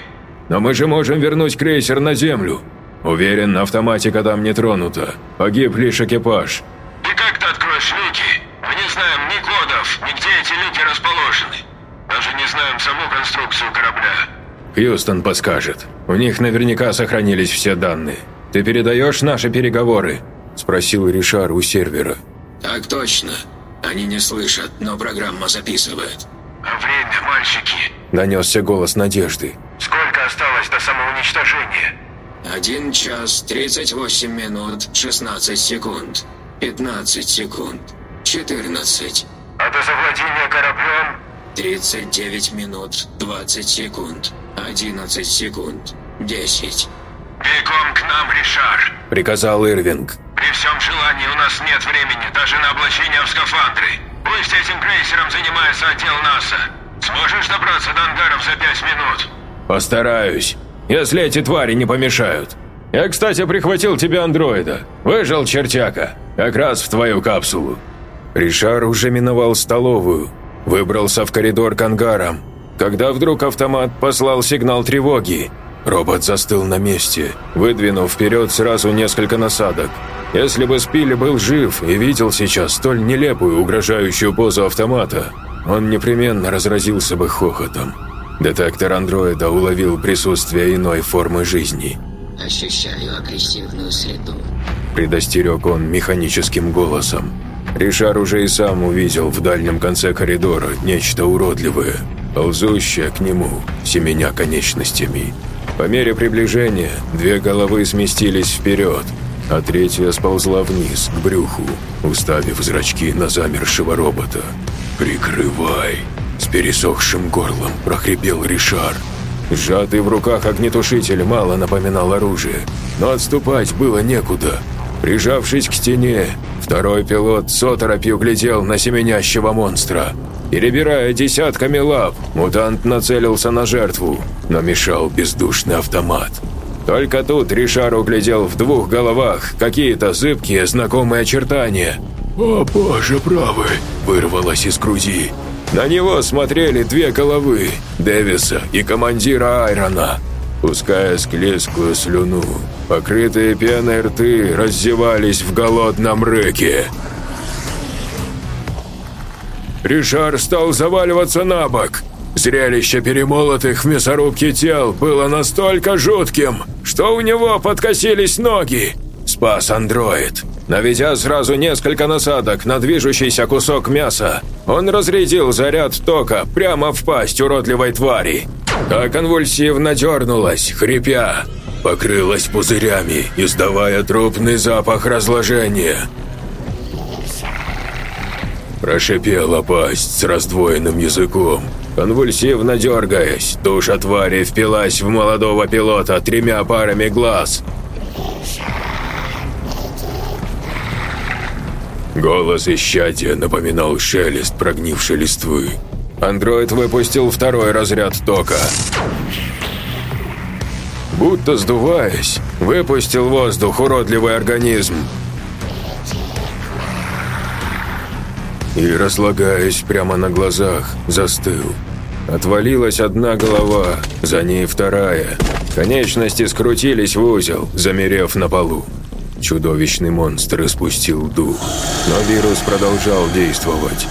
Но мы же можем вернуть крейсер на землю. Уверен, автоматика там не тронута. Погиб лишь экипаж. И как ты откроешь люки? Мы не знаем ни кодов, ни где эти люки расположены. Даже не знаем саму конструкцию корабля. Хьюстон подскажет. У них наверняка сохранились все данные. Ты передаешь наши переговоры? Спросил Ришар у сервера. Так точно. Они не слышат, но программа записывает. А время, мальчики? Донесся голос Надежды. Сколько осталось до самоуничтожения? 1 час 38 минут 16 секунд. 15 секунд. 14. А до завладения кораблем? 39 минут 20 секунд. 11 секунд. 10. Бегом к нам, Ришар. Приказал Ирвинг. При всем желании у нас нет времени даже на облачение в скафандры. Пусть этим крейсером занимается отдел НАСА. Сможешь добраться до ангаров за пять минут? Постараюсь. Если эти твари не помешают. Я, кстати, прихватил тебе андроида. Выжил чертяка. Как раз в твою капсулу. Ришар уже миновал столовую. Выбрался в коридор к ангарам. Когда вдруг автомат послал сигнал тревоги. Робот застыл на месте, выдвинув вперед сразу несколько насадок. Если бы Спилли был жив и видел сейчас столь нелепую угрожающую позу автомата, он непременно разразился бы хохотом. Детектор андроида уловил присутствие иной формы жизни. Ощущаю агрессивную среду. Предостерег он механическим голосом. Ришар уже и сам увидел в дальнем конце коридора нечто уродливое, ползущее к нему, семеня конечностями. По мере приближения две головы сместились вперед, а третья сползла вниз, к брюху, уставив зрачки на замершего робота. «Прикрывай!» – с пересохшим горлом прохрипел Ришар. Сжатый в руках огнетушитель мало напоминал оружие, но отступать было некуда. Прижавшись к стене, второй пилот с оторопью глядел на семенящего монстра. Перебирая десятками лап, мутант нацелился на жертву, но мешал бездушный автомат. Только тут Ришар углядел в двух головах какие-то зыбкие знакомые очертания. «О боже правый!» – вырвалось из груди. На него смотрели две головы – Дэвиса и командира Айрона. Пуская склизкую слюну, покрытые пеной рты раздевались в голодном рыке. Ришар стал заваливаться на бок. Зрелище перемолотых в мясорубке тел было настолько жутким, что у него подкосились ноги. Спас андроид. Наведя сразу несколько насадок на движущийся кусок мяса, он разрядил заряд тока прямо в пасть уродливой твари. Та конвульсивно дернулась, хрипя, покрылась пузырями, издавая трупный запах разложения. Прошипела пасть с раздвоенным языком. Конвульсивно дергаясь, туша твари впилась в молодого пилота тремя парами глаз – Голос исчадия напоминал шелест прогнившей листвы. Андроид выпустил второй разряд тока. Будто сдуваясь, выпустил воздух уродливый организм. И, разлагаясь прямо на глазах, застыл. Отвалилась одна голова, за ней вторая. Конечности скрутились в узел, замерев на полу. Чудовищный монстр испустил дух, но вирус продолжал действовать.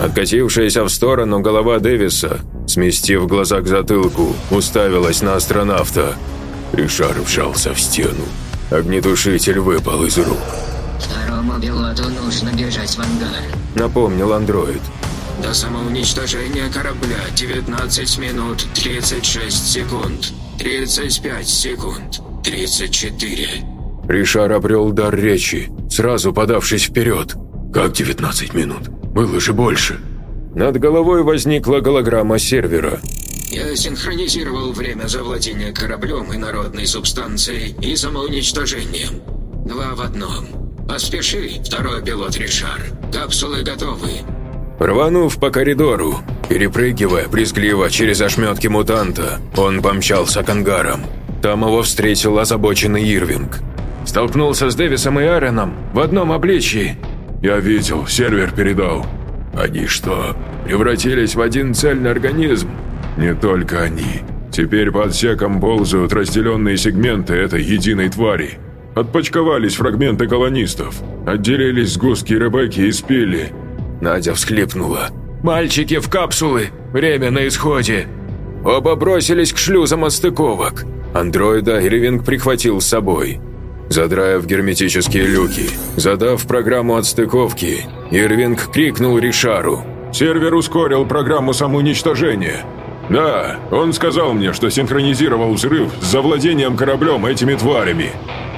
Откатившаяся в сторону голова Дэвиса, сместив глаза к затылку, уставилась на астронавта. Ришар вжался в стену. Огнетушитель выпал из рук. «Второму пилоту нужно бежать в ангар», — напомнил андроид. «До самоуничтожения корабля 19 минут 36 секунд, 35 секунд, 34...» Ришар обрел дар речи, сразу подавшись вперед. «Как 19 минут? Было же больше!» Над головой возникла голограмма сервера. «Я синхронизировал время завладения кораблем и народной субстанцией и самоуничтожением. Два в одном. Поспеши, второй пилот Ришар. Капсулы готовы». Рванув по коридору, перепрыгивая брезгливо через ошметки мутанта, он помчался к ангарам. Там его встретил озабоченный Ирвинг. Столкнулся с Дэвисом и Аароном в одном обличии. Я видел, сервер передал. Они что, превратились в один цельный организм? Не только они. Теперь по отсекам ползают разделенные сегменты этой единой твари. Отпочковались фрагменты колонистов. Отделились сгустки Ребекки и Спилли. Надя всхлипнула. «Мальчики в капсулы! Время на исходе!» Оба бросились к шлюзам отстыковок. Андроида Ирвинг прихватил с собой. Задраив герметические люки, задав программу отстыковки, Ирвинг крикнул Ришару. «Сервер ускорил программу самоуничтожения. Да, он сказал мне, что синхронизировал взрыв с завладением кораблем этими тварями».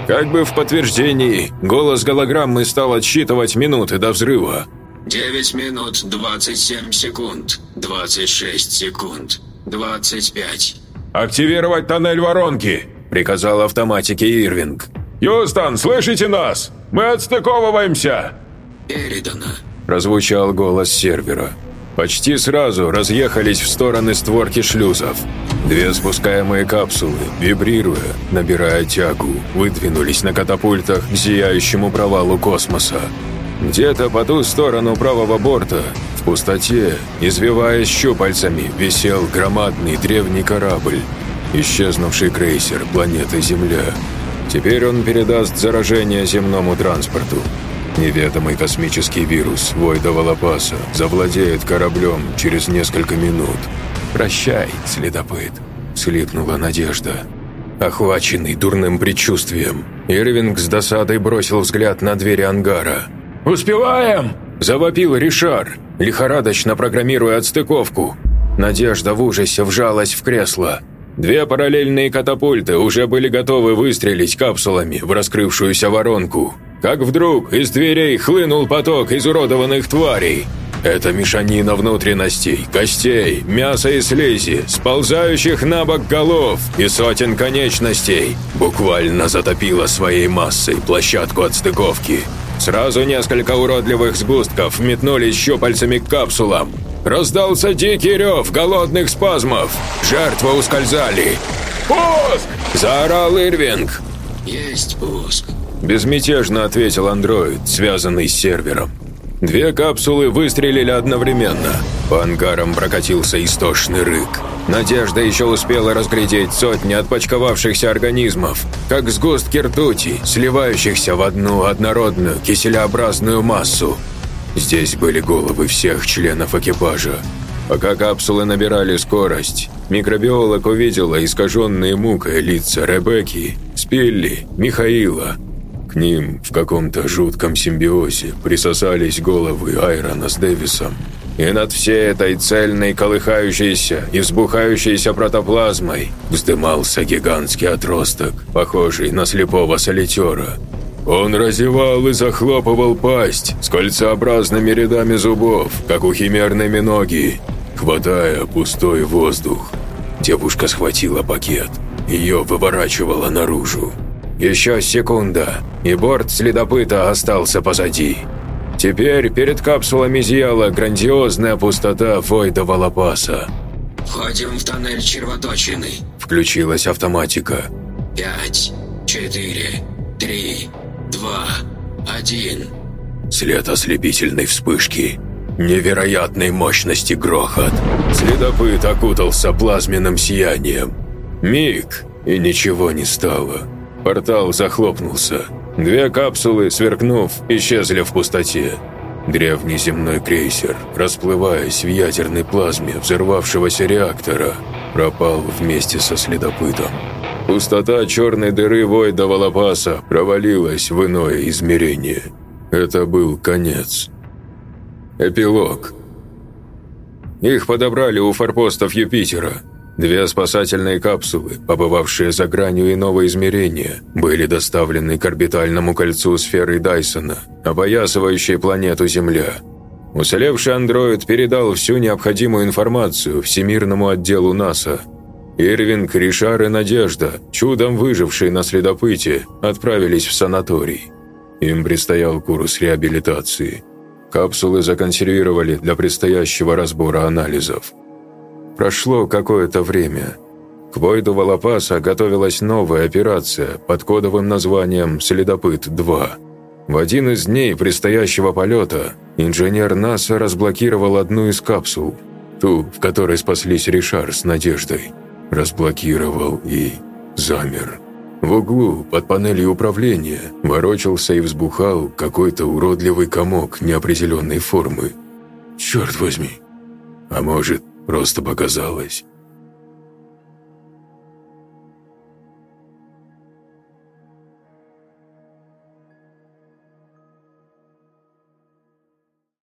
Как бы в подтверждении, голос голограммы стал отсчитывать минуты до взрыва. «9 минут 27 секунд, 26 секунд, 25». «Активировать тоннель воронки!» – приказал автоматике Ирвинг. «Юстон, слышите нас? Мы отстыковываемся!» «Передано», – прозвучал голос сервера. Почти сразу разъехались в стороны створки шлюзов. Две спускаемые капсулы, вибрируя, набирая тягу, выдвинулись на катапультах к зияющему провалу космоса. Где-то по ту сторону правого борта, в пустоте, извиваясь щупальцами, висел громадный древний корабль, исчезнувший крейсер планеты Земля. Теперь он передаст заражение земному транспорту. Неведомый космический вирус Войда Волопаса завладеет кораблем через несколько минут. «Прощай, следопыт», — слипнула Надежда. Охваченный дурным предчувствием, Ирвинг с досадой бросил взгляд на двери ангара. «Успеваем!» – завопил Ришар, лихорадочно программируя отстыковку. Надежда в ужасе вжалась в кресло. Две параллельные катапульты уже были готовы выстрелить капсулами в раскрывшуюся воронку. Как вдруг из дверей хлынул поток изуродованных тварей. Это мешанина внутренностей, костей, мяса и слизи, сползающих на бок голов и сотен конечностей. Буквально затопила своей массой площадку от стыковки. Сразу несколько уродливых сгустков метнулись щупальцами к капсулам. Раздался дикий рев голодных спазмов. Жертвы ускользали. «Пуск!» – заорал Ирвинг. Есть пуск. Безмятежно ответил андроид, связанный с сервером. Две капсулы выстрелили одновременно. По ангарам прокатился истошный рык. Надежда еще успела разглядеть сотни отпочковавшихся организмов, как сгустки ртути, сливающихся в одну однородную киселеобразную массу. Здесь были головы всех членов экипажа. Пока капсулы набирали скорость, микробиолог увидела искаженные мукой лица Ребекки, Спилли, Михаила – к ним в каком-то жутком симбиозе присосались головы Айрона с Дэвисом. И над всей этой цельной, колыхающейся и взбухающейся протоплазмой вздымался гигантский отросток, похожий на слепого солитера. Он разевал и захлопывал пасть с кольцеобразными рядами зубов, как у химерной миноги, хватая пустой воздух. Девушка схватила пакет, ее выворачивала наружу. Еще секунда, и борт следопыта остался позади. Теперь перед капсулами зияла грандиозная пустота Войда Валапаса. Входим в тоннель червоточины. Включилась автоматика. Пять, четыре, три, два, один. След ослепительной вспышки. Невероятной мощности грохот. Следопыт окутался плазменным сиянием. Миг, и ничего не стало. Портал захлопнулся. Две капсулы, сверкнув, исчезли в пустоте. Древний земной крейсер, расплываясь в ядерной плазме взорвавшегося реактора, пропал вместе со следопытом. Пустота черной дыры Войда Валапаса провалилась в иное измерение. Это был конец. Эпилог. Их подобрали у форпостов Юпитера – Две спасательные капсулы, побывавшие за гранью иного измерения, были доставлены к орбитальному кольцу сферы Дайсона, опоясывающей планету Земля. Уцелевший андроид передал всю необходимую информацию Всемирному отделу НАСА. Ирвинг, Ришар и Надежда, чудом выжившие на следопыте, отправились в санаторий. Им предстоял курс реабилитации. Капсулы законсервировали для предстоящего разбора анализов. Прошло какое-то время. К Войду Валапаса готовилась новая операция под кодовым названием «Следопыт-2». В один из дней предстоящего полета инженер НАСА разблокировал одну из капсул, ту, в которой спаслись Ришар с Надеждой. Разблокировал и замер. В углу, под панелью управления, ворочался и взбухал какой-то уродливый комок неопределенной формы. «Черт возьми! А может, Просто показалось.